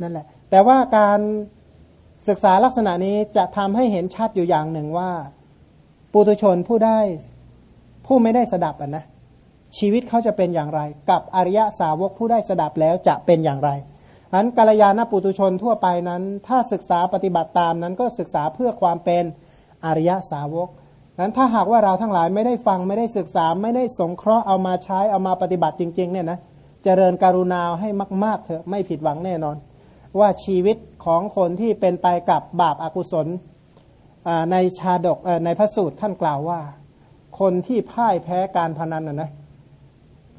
นั่นแหละ แต่ว่าการศึกษาลักษณะนี้จะทำให้เห็นชัดอยู่อย่างหนึ่งว่า ปุถุชนผู้ได้ผู้ไม่ได้สดับอะนะชีวิตเขาจะเป็นอย่างไร กับอริยสาวกผู้ได้สดับแล้วจะเป็นอย่างไรอันกาลยาณปุตุชนทั่วไปนั้น ถ้าศึกษาปฏิบัติตามนั้นก็ศึกษาเพื่อความเป็นอริยสาวกนั้นถ้าหากว่าเราทั้งหลายไม่ได้ฟังไม่ได้ศึกษาไม่ได้สงเคราะห์เอามาใช้เอามาปฏิบัติจริงๆเนี่ยนะเจริญการุณาให้มาก ๆเถอะไม่ผิดหวังแน่นอน ว่าชีวิตของคนที่เป็นไปกับบาปอากุศล ในชาดกในพระสูตรท่านกล่าวว่า คนที่พ่ายแพ้การพนันนะนะ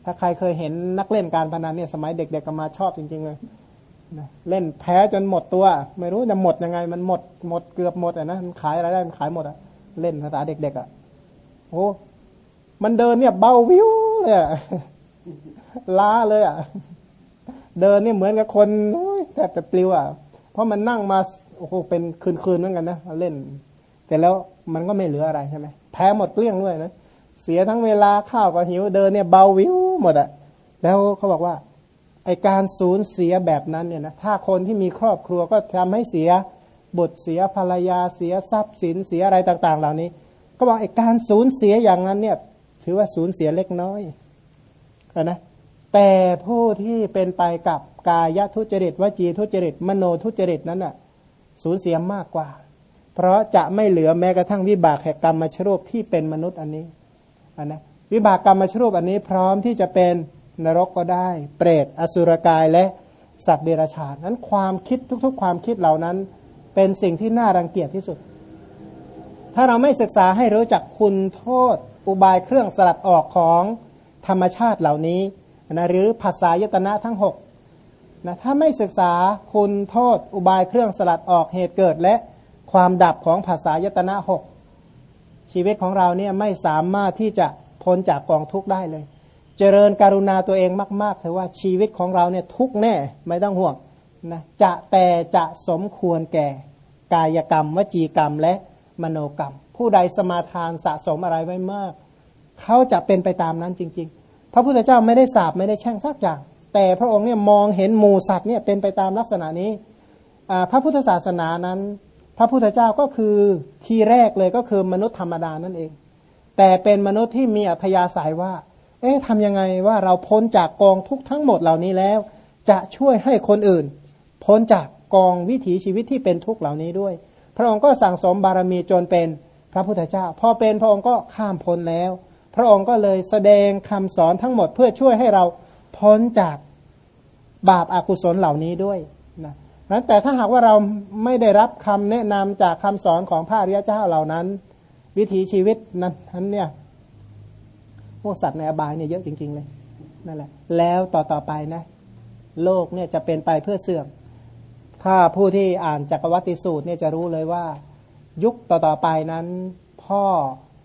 ถ้าใครเคยเห็นนักเล่นการพนันเนี่ยสมัยเด็กๆก็มาชอบจริงๆเลยเล่นแพ้จนหมดตัว ไม่รู้จะหมดยังไง มันหมดหมดเกือบหมดอะนะมันขายอะไรได้มันขายหมดอะเล่นภาษาเด็กๆอะโอ้มันเดินเนี่ยเบาวิวเลยอะล้าเลยอะเดินเนี่ยเหมือนกับคนแทบจะปลิวอะเพราะมันนั่งมาโอ้โหเป็นคืนๆเหมือนกันนะเล่น แต่แล้วมันก็ไม่เหลืออะไรใช่ไหมแพ้หมดเกลี้ยงด้วยนะเสียทั้งเวลาข้าวกับหิวเดินเนี่ยเบาวิวหมดอะแล้วเขาบอกว่าไอการสูญเสียแบบนั้นเนี่ยนะถ้าคนที่มีครอบครัวก็ทำให้เสียบุตรเสียภรรยาเสียทรัพย์สินเสียอะไรต่าง ๆ เหล่านี้ ก็บอกไอการสูญเสียอย่างนั้นเนี่ยถือว่าสูญเสียเล็กน้อยนะแต่ผู้ที่เป็นไปกับกายทุจริตวจีทุจริตมโนทุจริตนั้นอะสูญเสียมากกว่า เพราะจะไม่เหลือแม้กระทั่งวิบากแห่งกรรมมาชรูปที่เป็นมนุษย์อันนี้อันนะวิบากกรรมมาชรูปอันนี้พร้อมที่จะเป็นนรกก็ได้ เปรตอสุรกายและสัตว์เดรัจฉานนั้นความคิดทุกๆ ความคิดเหล่านั้นเป็นสิ่งที่น่ารังเกียจที่สุด ถ้าเราไม่ศึกษาให้รู้จักคุณโทษ อุบายเครื่องสลัดออกของธรรมชาติเหล่านี้นะหรือภาษายตนะทั้ง6นะถ้าไม่ศึกษาคุณโทษ อุบายเครื่องสลัดออกเหตุเกิดและ ความดับของภาษายตนะหกชีวิตของเราเนี่ยไม่สามารถที่จะพ้นจากกองทุกข์ได้เลย เจริญการุณาตัวเองมากๆเถอะว่าชีวิตของเราเนี่ยทุกแน่ไม่ต้องห่วงนะจะแต่จะสมควรแก่กายกรรม วจีกรรมและมโนกรรม ผู้ใดสมาทานสะสมอะไรไว้มาก เขาจะเป็นไปตามนั้นจริง ๆ พระพุทธเจ้าไม่ได้สาบไม่ได้แช่งสักอย่าง แต่พระองค์เนี่ยมองเห็นหมูสัตว์เนี่ยเป็นไปตามลักษณะนี้ พระพุทธศาสนานั้น พระพุทธเจ้าก็คือที่แรกเลยก็คือมนุษย์ธรรมดานั่นเอง แต่เป็นมนุษย์ที่มีอัธยาศัยว่า เอ๊ะทำยังไงว่าเราพ้นจากกองทุกทั้งหมดเหล่านี้แล้ว จะช่วยให้คนอื่น พ้นจากกองวิถีชีวิตที่เป็นทุกข์เหล่านี้ด้วย พระองค์ก็สั่งสมบารมีจนเป็นพระพุทธเจ้า พอเป็นพระองค์ก็ข้ามพ้นแล้ว พระองค์ก็เลยแสดงคำสอนทั้งหมดเพื่อช่วยให้เราพ้นจากบาปอากุศลเหล่านี้ด้วยนะ นั้นแต่ถ้าหากว่าเราไม่ได้รับคำแนะนำจากคำสอนของพระอริยเจ้าเหล่านั้น วิถีชีวิตนั้นเนี่ยพวกสัตว์ในอบายเนี่ยเยอะจริง ๆ เลยนั่นแหละ แล้วต่อต่อไปนะ โลกเนี่ยจะเป็นไปเพื่อเสื่อม ถ้าผู้ที่อ่านจักรวัติสูตรเนี่ยจะรู้เลยว่า ยุคต่อต่อไปนั้น พ่อ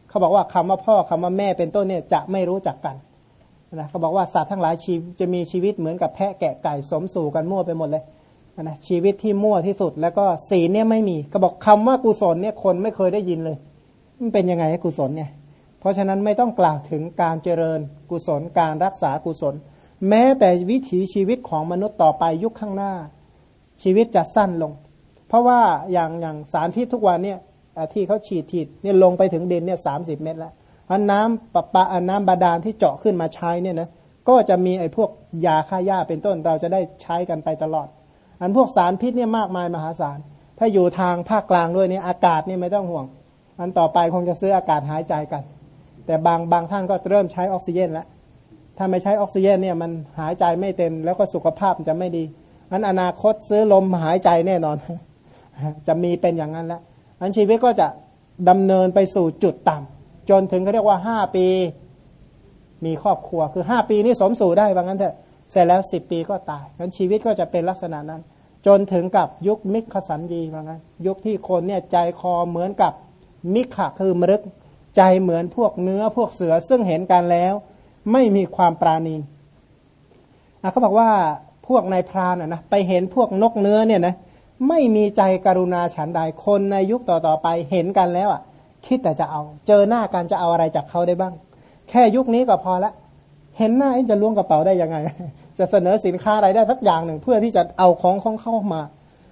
เขาบอกว่าคำว่าพ่อคำว่าแม่เป็นต้นเนี่ยจะไม่รู้จักกันนะเขาบอกว่าสัตว์ทั้งหลายชีจะมีชีวิตเหมือนกับแพะแกะไก่สมสู่กันมั่วไปหมดเลย นะชีวิตที่มั่วที่สุด แล้วก็ศีลเนี่ยไม่มีเขาบอกคำว่ากุศลเนี่ยคนไม่เคยได้ยินเลย มันเป็นยังไงกุศลเนี่ย เพราะฉะนั้นไม่ต้องกล่าวถึงการเจริญกุศลการรักษากุศล แม้แต่วิถีชีวิตของมนุษย์ต่อไปยุคข้างหน้า ชีวิตจะสั้นลง เพราะว่าอย่างอย่างสารพิษทุกวันเนี่ยที่เขาฉีดฉีดเนี่ยลงไปถึงดินเนี่ยสาเมตรแล้วอันน้ำปะปะน้ำบาดาลที่เจาะขึ้นมาใช้เนี่ยนะก็จะมีไอ้พวกยาฆ่าหญ้าเป็นต้นเราจะได้ใช้กันไปตลอด อันพวกสารพิษเนี่ยมากมายมหาศาล ถ้าอยู่ทางภาคกลางด้วยเนี่ยอากาศนี่ไม่ต้องห่วง อันต่อไปคงจะซื้ออากาศหายใจกัน แต่บางบางท่านก็เริ่มใช้ออกซิเจนแล้ว ถ้าไม่ใช้ออกซิเจนเนี่ยมันหายใจไม่เต็มแล้วก็สุขภาพจะไม่ดีอันอนาคตซื้อลมหายใจแน่นอน จะมีเป็นอย่างนั้นแล้วอันชีวิตก็จะดำเนินไปสู่จุดต่ำจนถึงเขาเรียกว่าห้าปี มีครอบครัวคือห้าปีนี้สมสู่ได้ว่างั้นเถอะเสร็จแล้วสิบปีก็ตายงั้นชีวิตก็จะเป็นลักษณะนั้น จนถึงกับยุคมิขสันยีว่างั้นยุคที่คนเนี่ยใจคอเหมือนกับมิขะคือมรึก ใจเหมือนพวกเนื้อพวกเสือซึ่งเห็นกันแล้ว ไม่มีความปราณีเขาบอกว่าพวกนายพรานอะนะไปเห็นพวกนกเนื้อเนี่ยนะไม่มีใจกรุณาฉันใดคนในยุคต่อๆไปเห็นกันแล้วอะ คิดแต่จะเอา เจอหน้ากันจะเอาอะไรจากเขาได้บ้าง แค่ยุคนี้ก็พอละ เห็นหน้าจะล้วงกระเป๋าได้ยังไง จะเสนอสินค้าอะไรได้สักอย่างหนึ่ง เพื่อที่จะเอาของของเข้ามา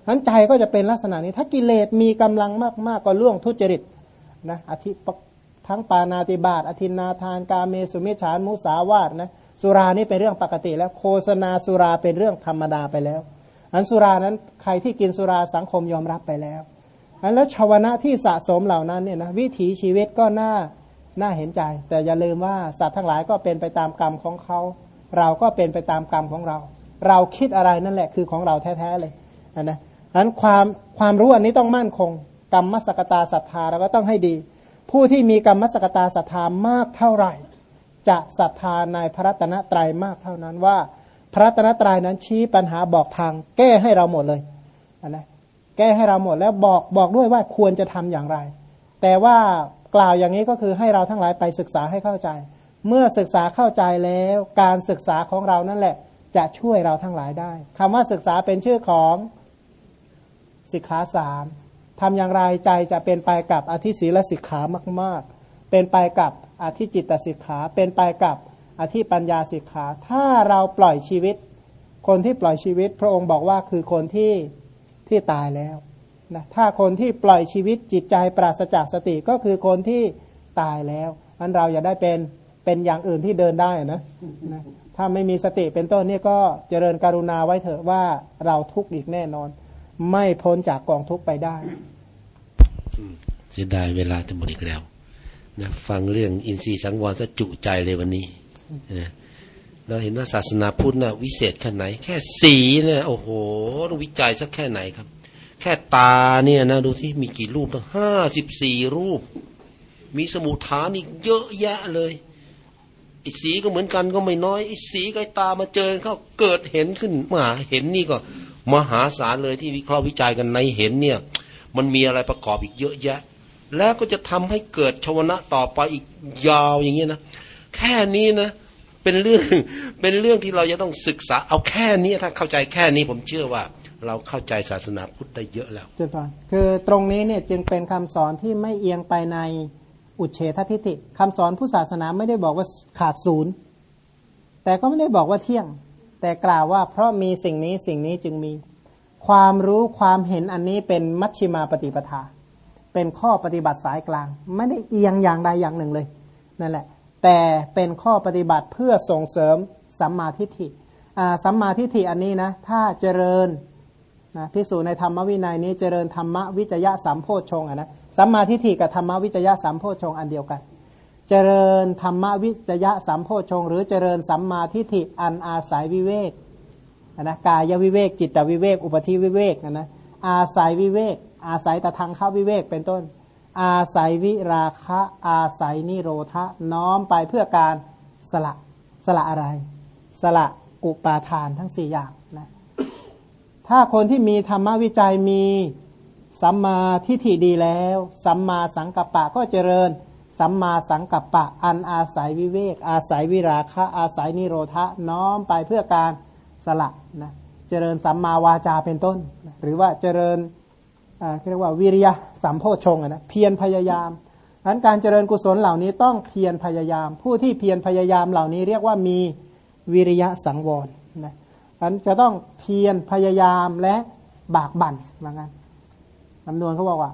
นั้นใจก็จะเป็นลักษณะนี้ ถ้ากิเลสมีกำลังมากๆก็ล่วงทุจริตนะอธิทั้งปานาติบาตอธินาทานกาเมสุมิฉานมุสาวาตนะสุรานี่เป็นเรื่องปกติแล้วโฆษณาสุราเป็นเรื่องธรรมดาไปแล้วอันสุรานั้นใครที่กินสุราสังคมยอมรับไปแล้วอันแล้วชาวนะที่สะสมเหล่านั้นเนี่ยนะวิถีชีวิตก็น่าน่าเห็นใจ แต่อย่าลืมว่าสัตว์ทั้งหลายก็เป็นไปตามกรรมของเขา เราก็เป็นไปตามกรรมของเรา เราคิดอะไรนั่นแหละคือของเราแท้ๆเลยนนะอันความความรู้อันนี้ต้องมั่นคง กรรมมสกตาศรัทธาเราก็ต้องให้ดี ผู้ที่มีกรรมมสกตาศรัทธามากเท่าไหร่ จะศรัทธาในพระรัตนตรัยมากเท่านั้นว่า พระรัตนตรัยนั้นชี้ปัญหาบอกทาง แก้ให้เราหมดเลยนะแก้ให้เราหมดแล้วบอกบอกด้วยว่าควรจะทำอย่างไร แต่ว่ากล่าวอย่างนี้ก็คือให้เราทั้งหลายไปศึกษาให้เข้าใจ เมื่อศึกษาเข้าใจแล้วการศึกษาของเรานั่นแหละ จะช่วยเราทั้งหลายได้คำว่าศึกษาเป็นชื่อของสิกขาสามทำอย่างไรใจจะเป็นไปกับอธิศีลสิกขามาก ๆ เป็นไปกับอธิจิตสิกขา เป็นไปกับอธิปัญญาสิกขา ถ้าเราปล่อยชีวิต คนที่ปล่อยชีวิต พระองค์บอกว่าคือคนที่ที่ตายแล้วนะถ้าคนที่ปล่อยชีวิตจิตใจปราศจากสติก็คือคนที่ตายแล้วอันเราอย่าได้เป็น เป็นอย่างอื่นที่เดินได้นะถ้าไม่มีสติเป็นต้นนี่ก็เจริญกรุณาไว้เถอะว่าเราทุกข์อีกแน่นอน ไม่พ้นจากกองทุกข์ไปได้เสียดายเวลาจะหมดอีกแล้วนะฟังเรื่องอินทรีย์สังวรสะจุใจเลยวันนี้นะเราเห็นว่าศาสนาพุทธนะวิเศษแค่ไหน แค่สีเนี่ยโอ้โหต้องวิจัยสักแค่ไหนครับ แค่ตาเนี่ยนะดูที่มีกี่รูปตั้งห้าสิบสี่รูป มีสมุทฐานอีกเยอะแยะเลย ไอ้สีก็เหมือนกันก็ไม่น้อยไอ้สีกับตามาเจอเขาเกิดเห็นขึ้นมาเห็นนี่ก็ มหาศาลเลยที่วิเคราะห์วิจัยกันในเห็นเนี่ย มันมีอะไรประกอบอีกเยอะแยะ แล้วก็จะทำให้เกิดชวนะต่อไปอีกยาวอย่างนี้นะแค่นี้นะเป็นเรื่องเป็นเรื่องที่เราจะต้องศึกษา เอาแค่นี้ถ้าเข้าใจแค่นี้ผมเชื่อว่า เราเข้าใจศาสนาพุทธได้เยอะแล้วเจ้าป่ะคือตรงนี้เนี่ยจึงเป็นคำสอนที่ไม่เอียงไปใน อุเฉททิฏฐิคำสอนผู้ศาสนาไม่ได้บอกว่าขาดศูนย์ แต่ก็ไม่ได้บอกว่าเที่ยง แต่กล่าวว่าเพราะมีสิ่งนี้สิ่งนี้จึงมี ความรู้ความเห็นอันนี้เป็นมัชชิมาปฏิปทา เป็นข้อปฏิบัติสายกลาง ไม่ได้เอียงอย่างใดอย่างหนึ่งเลยนั่นแหละ แต่เป็นข้อปฏิบัติเพื่อส่งเสริมสัมมาทิฏฐิสัมมาทิฏฐิอันนี้นะ ถ้าเจริญ นะพิสูจในธรรมวินัยนี้เจริญธรรมวิจยะสัมโพชงอะนะสัมมาทิฏฐิกับธรรมวิจยะสัมโพชงอันเดียวกัน เจริญธรรมวิจยะสัมโพชงหรือเจริญสัมมาทิฏฐิอันอาศัยวิเวกนะกายวิเวกจิตวิเวกอุปธิวิเวกนะอาศัยวิเวก อาศัยแต่ทางเข้าวิเวกเป็นต้น อาศัยวิราคะ อาศัยนิโรธะน้อมไปเพื่อการสละสละอะไร สละอุปาทานทั้งสี่อย่าง ถ้าคนที่มีธรรมวิจัยมีสัมมาทิฏฐิดีแล้ว สัมมาสังกัปปะก็เจริญ สัมมาสังกัปปะอันอาศัยวิเวก อาศัยวิราคะ อาศัยนิโรธะน้อมไปเพื่อการสละนะเจริญสัมมาวาจาเป็นต้น หรือว่าเจริญเรียกว่าวิริยะสัมโพชงนะเพียรพยายามอันการเจริญกุศลเหล่านี้ต้องเพียรพยายาม ผู้ที่เพียรพยายามเหล่านี้เรียกว่ามีวิริยะสังวรนะ อันจะต้องเพียรพยายามและบากบั่นว่างั้นจำนวนเขาบอกว่า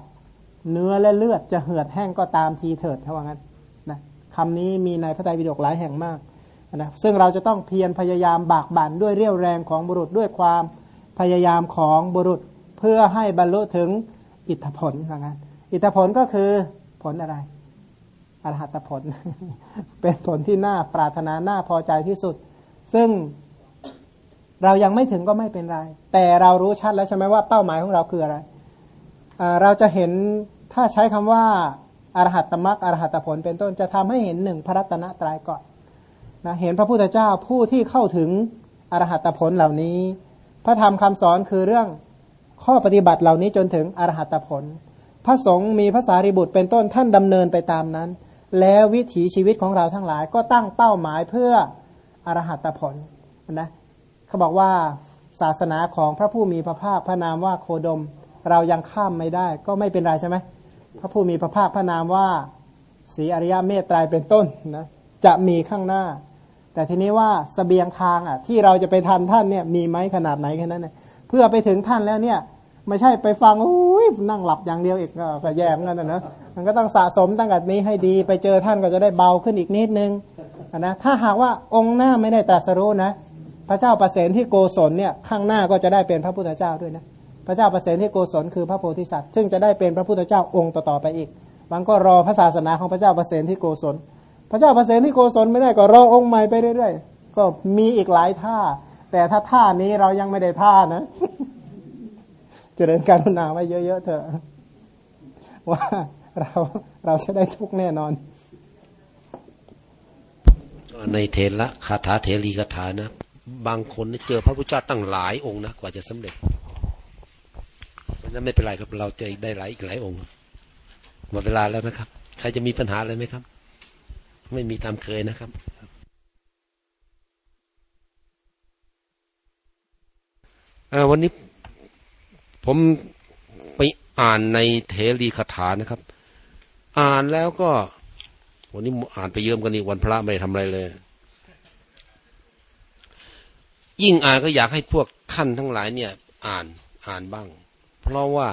เนื้อและเลือดจะเหือดแห้งก็ตามทีเถิดเขาว่างั้นนะคำนี้มีในพระไตรปิฎกหลายแห่งมากนะซึ่งเราจะต้องเพียรพยายามบากบั่นด้วยเรี่ยวแรงของบุรุษด้วยความพยายามของบุรุษเพื่อให้บรรลุถึงอิทธผลว่างั้นอิทธผลก็คือผลอะไรอรหัตผล เป็นผลที่น่าปรารถนาน่าพอใจที่สุด ซึ่ง เรายังไม่ถึงก็ไม่เป็นไร แต่เรารู้ชัดแล้วใช่ไหมว่าเป้าหมายของเราคืออะไร เราจะเห็นถ้าใช้คำว่าอรหัตตมรักอรหัตผลเป็นต้นจะทำให้เห็นหนึ่งพระรัตนตรายก่อนนะเห็นพระพุทธเจ้าผู้ที่เข้าถึงอรหัตผลเหล่านี้ พระธรรมคำสอนคือเรื่องข้อปฏิบัติเหล่านี้จนถึงอรหัตผล พระสงฆ์มีภาษาริบุตรเป็นต้นท่านดำเนินไปตามนั้น แล้ววิถีชีวิตของเราทั้งหลายก็ตั้งเป้าหมายเพื่ออรหัตผลนะ เขาบอกว่าศาสนาของพระผู้มีพระภาคพระนามว่าโคดม เรายังข้ามไม่ได้ก็ไม่เป็นไรใช่ไหมพระผู้มีพระภาคพระนามว่าสีอริยเมตไตรเป็นต้นนะจะมีข้างหน้า แต่ทีนี้ว่าสเสบียงทางอะที่เราจะไปทันท่านเนี่ยมีไหมขนาดไหนแค่นั้นเนี่ยเพื่อไปถึงท่านแล้วเนี่ยไม่ใช่ไปฟังอุ้ยนั่งหลับอย่างเดียวอีกก็แย่เหมือนกันนะมันก็ต้องสะสมตั้งแต่นี้ให้ดีไปเจอท่านก็จะได้เบาขึ้นอีกนิดนึงนะถ้าหากว่าองค์หน้าไม่ได้ตรัสรู้นะ พระเจ้าประเสนที่โกศลเนี่ยข้างหน้าก็จะได้เป็นพระพุทธเจ้าด้วยนะพระเจ้าประเสนที่โกศลคือพระโพธิสัตว์ ซึ่งจะได้เป็นพระพุทธเจ้าองค์ต่อๆไปอีกบางก็รอพระศาสนาของพระเจ้าประเสนที่โกศล พระเจ้าประเสนที่โกศลไม่ได้ก็รอองค์ใหม่ไปเรื่อยๆก็มีอีกหลายท่า แต่ถ้าท่านี้เรายังไม่ได้ท่านะเจริญการุณาไว้เยอะๆเถอะว่าเราเราจะได้ทุกแน่นอน ในเทระคาถาเทรีคาถานะ บางคนเจอพระพุทธเจ้าตั้งหลายองค์นะกว่าจะสำเร็จเพราะนั้นไม่เป็นไรครับ เราเจะได้หลายอีกหลายองค์หมดเวลาแล้วนะครับ ใครจะมีปัญหาอะไรไหมครับ ไม่มีตามเคยนะครับวันนี้ผมไปอ่านในเทรีคาถานะครับ อ่านแล้วก็ วันนี้อ่านไปเยิ่มกันนี่วันพระไม่ทำอะไรเลย ยิ่งอ่านก็อยากให้พวกท่านทั้งหลายเนี่ย อ่านอ่านบ้าง เพราะว่า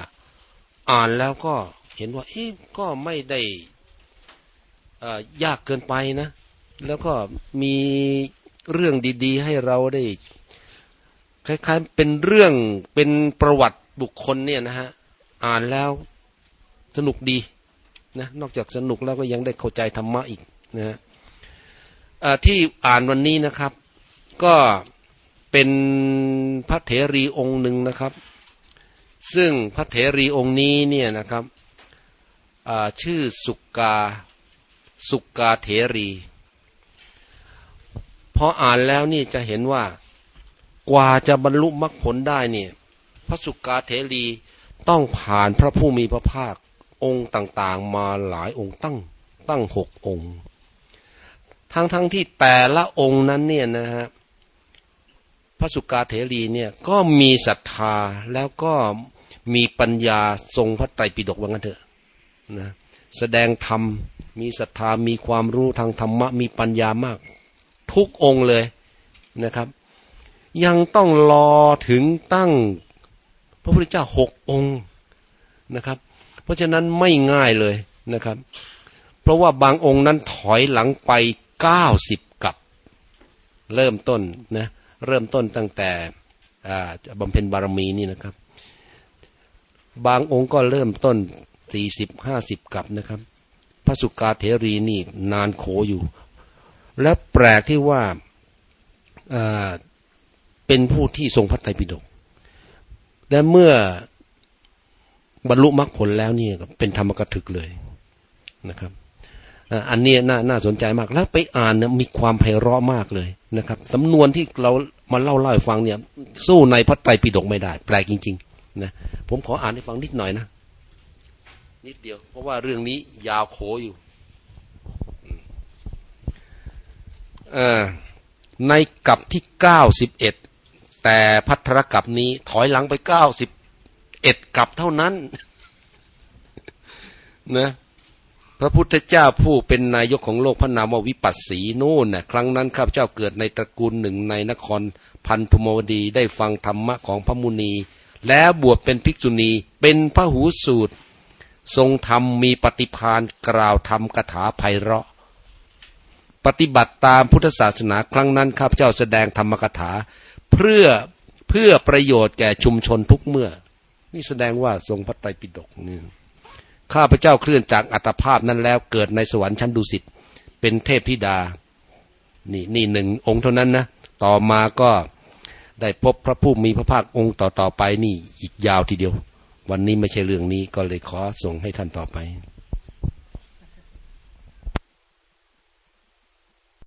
อ่านแล้วก็เห็นว่า เอ๊ะก็ไม่ได้ยากเกินไปนะ แล้วก็มีเรื่องดีๆ ให้เราได้ คล้ายๆเป็นเรื่องเป็นประวัติบุคคลเนี่ยนะฮะ อ่านแล้วสนุกดีนะนอกจากสนุกแล้วก็ยังได้เข้าใจธรรมะอีกนะฮะที่อ่านวันนี้นะครับ ก็ เป็นพระเถรีองค์หนึ่งนะครับ ซึ่งพระเถรีองค์นี้เนี่ยนะครับชื่อสุกาสุกาเถรีพออ่านแล้วนี่จะเห็นว่ากว่าจะบรรลุมรรคผลได้เนี่ย พระสุกาเถรีต้องผ่านพระผู้มีพระภาคองค์ต่างๆ มาหลายองค์ตั้งตั้งหกองค์ ทั้งๆทที่แต่ละองค์นั้นเนี่ยนะฮะ พระสุกาเถรีเนี่ยก็มีศรัทธาแล้วก็มีปัญญาทรงพระไตรปิฎกว่างั้นเถอะนะแสดงธรรมมีศรัทธามีความรู้ทางธรรมะ มีปัญญามาก ทุกองค์เลยนะครับ ยังต้องรอถึงตั้งพระพุทธเจ้าหกองค์นะครับ เพราะฉะนั้นไม่ง่ายเลยนะครับ เพราะว่าบางองค์นั้นถอยหลังไปเก้าสิบกับ เริ่มต้นนะ เริ่มต้นตั้งแต่บำเพ็ญบารมีนี่นะครับ บางองค์ก็เริ่มต้นสี่สิบห้าสิบกับนะครับ พระสุกาเทรีนี่นานโขอยู่ และแปลกที่ว่าเป็นผู้ที่ทรงพระไตรปิฎกและเมื่อบรรลุมรรคผลแล้วนี่เป็นธรรมกถึกเลยนะครับ อันนี้น่าน่าสนใจมากแล้วไปอ่านเนี่ยมีความไพเราะมากเลยนะครับสำนวนที่เรามาเล่าเล่าให้ฟังเนี่ย สู้ในพระไตรปิฎกไม่ได้ แปลกจริง ๆ นะผมขออ่านให้ฟังนิดหน่อยนะนิดเดียว เพราะว่าเรื่องนี้ยาวโขอยู่ในกับที่เก้าสิบเอ็ดแต่พัทธรกับนี้ถอยหลังไปเก้าสิบเอ็ดกับเท่านั้นนะ พระพุทธเจ้าผู้เป็นนายกของโลกพระนามวิปัสสีนู่นนะครั้งนั้นข้าพเจ้าเกิดในตระกูลหนึ่งในนครพันธมวดีได้ฟังธรรมะของพระมุนี แล้วบวชเป็นภิกษุณีเป็นพระหูสูตร ทรงธรรมมีปฏิพานกล่าวธรรมคาถาไพเราะ ปฏิบัติตามพุทธศาสนาครั้งนั้นข้าพเจ้าแสดงธรรมคาถา เพื่อเพื่อประโยชน์แก่ชุมชนทุกเมื่อ นี่แสดงว่าทรงพระไตรปิฎกนี่ ข้าพเจ้าเคลื่อนจากอัตภาพนั้นแล้วเกิดในสวรรค์ชั้นดุสิตเป็นเทพธิดา นี่นี่หนึ่งองค์เท่านั้นนะ ต่อมาก็ได้พบพระผู้มีพระภาคองค์ต่อๆไปนี่อีกยาวทีเดียว วันนี้ไม่ใช่เรื่องนี้ก็เลยขอส่งให้ท่านต่อไป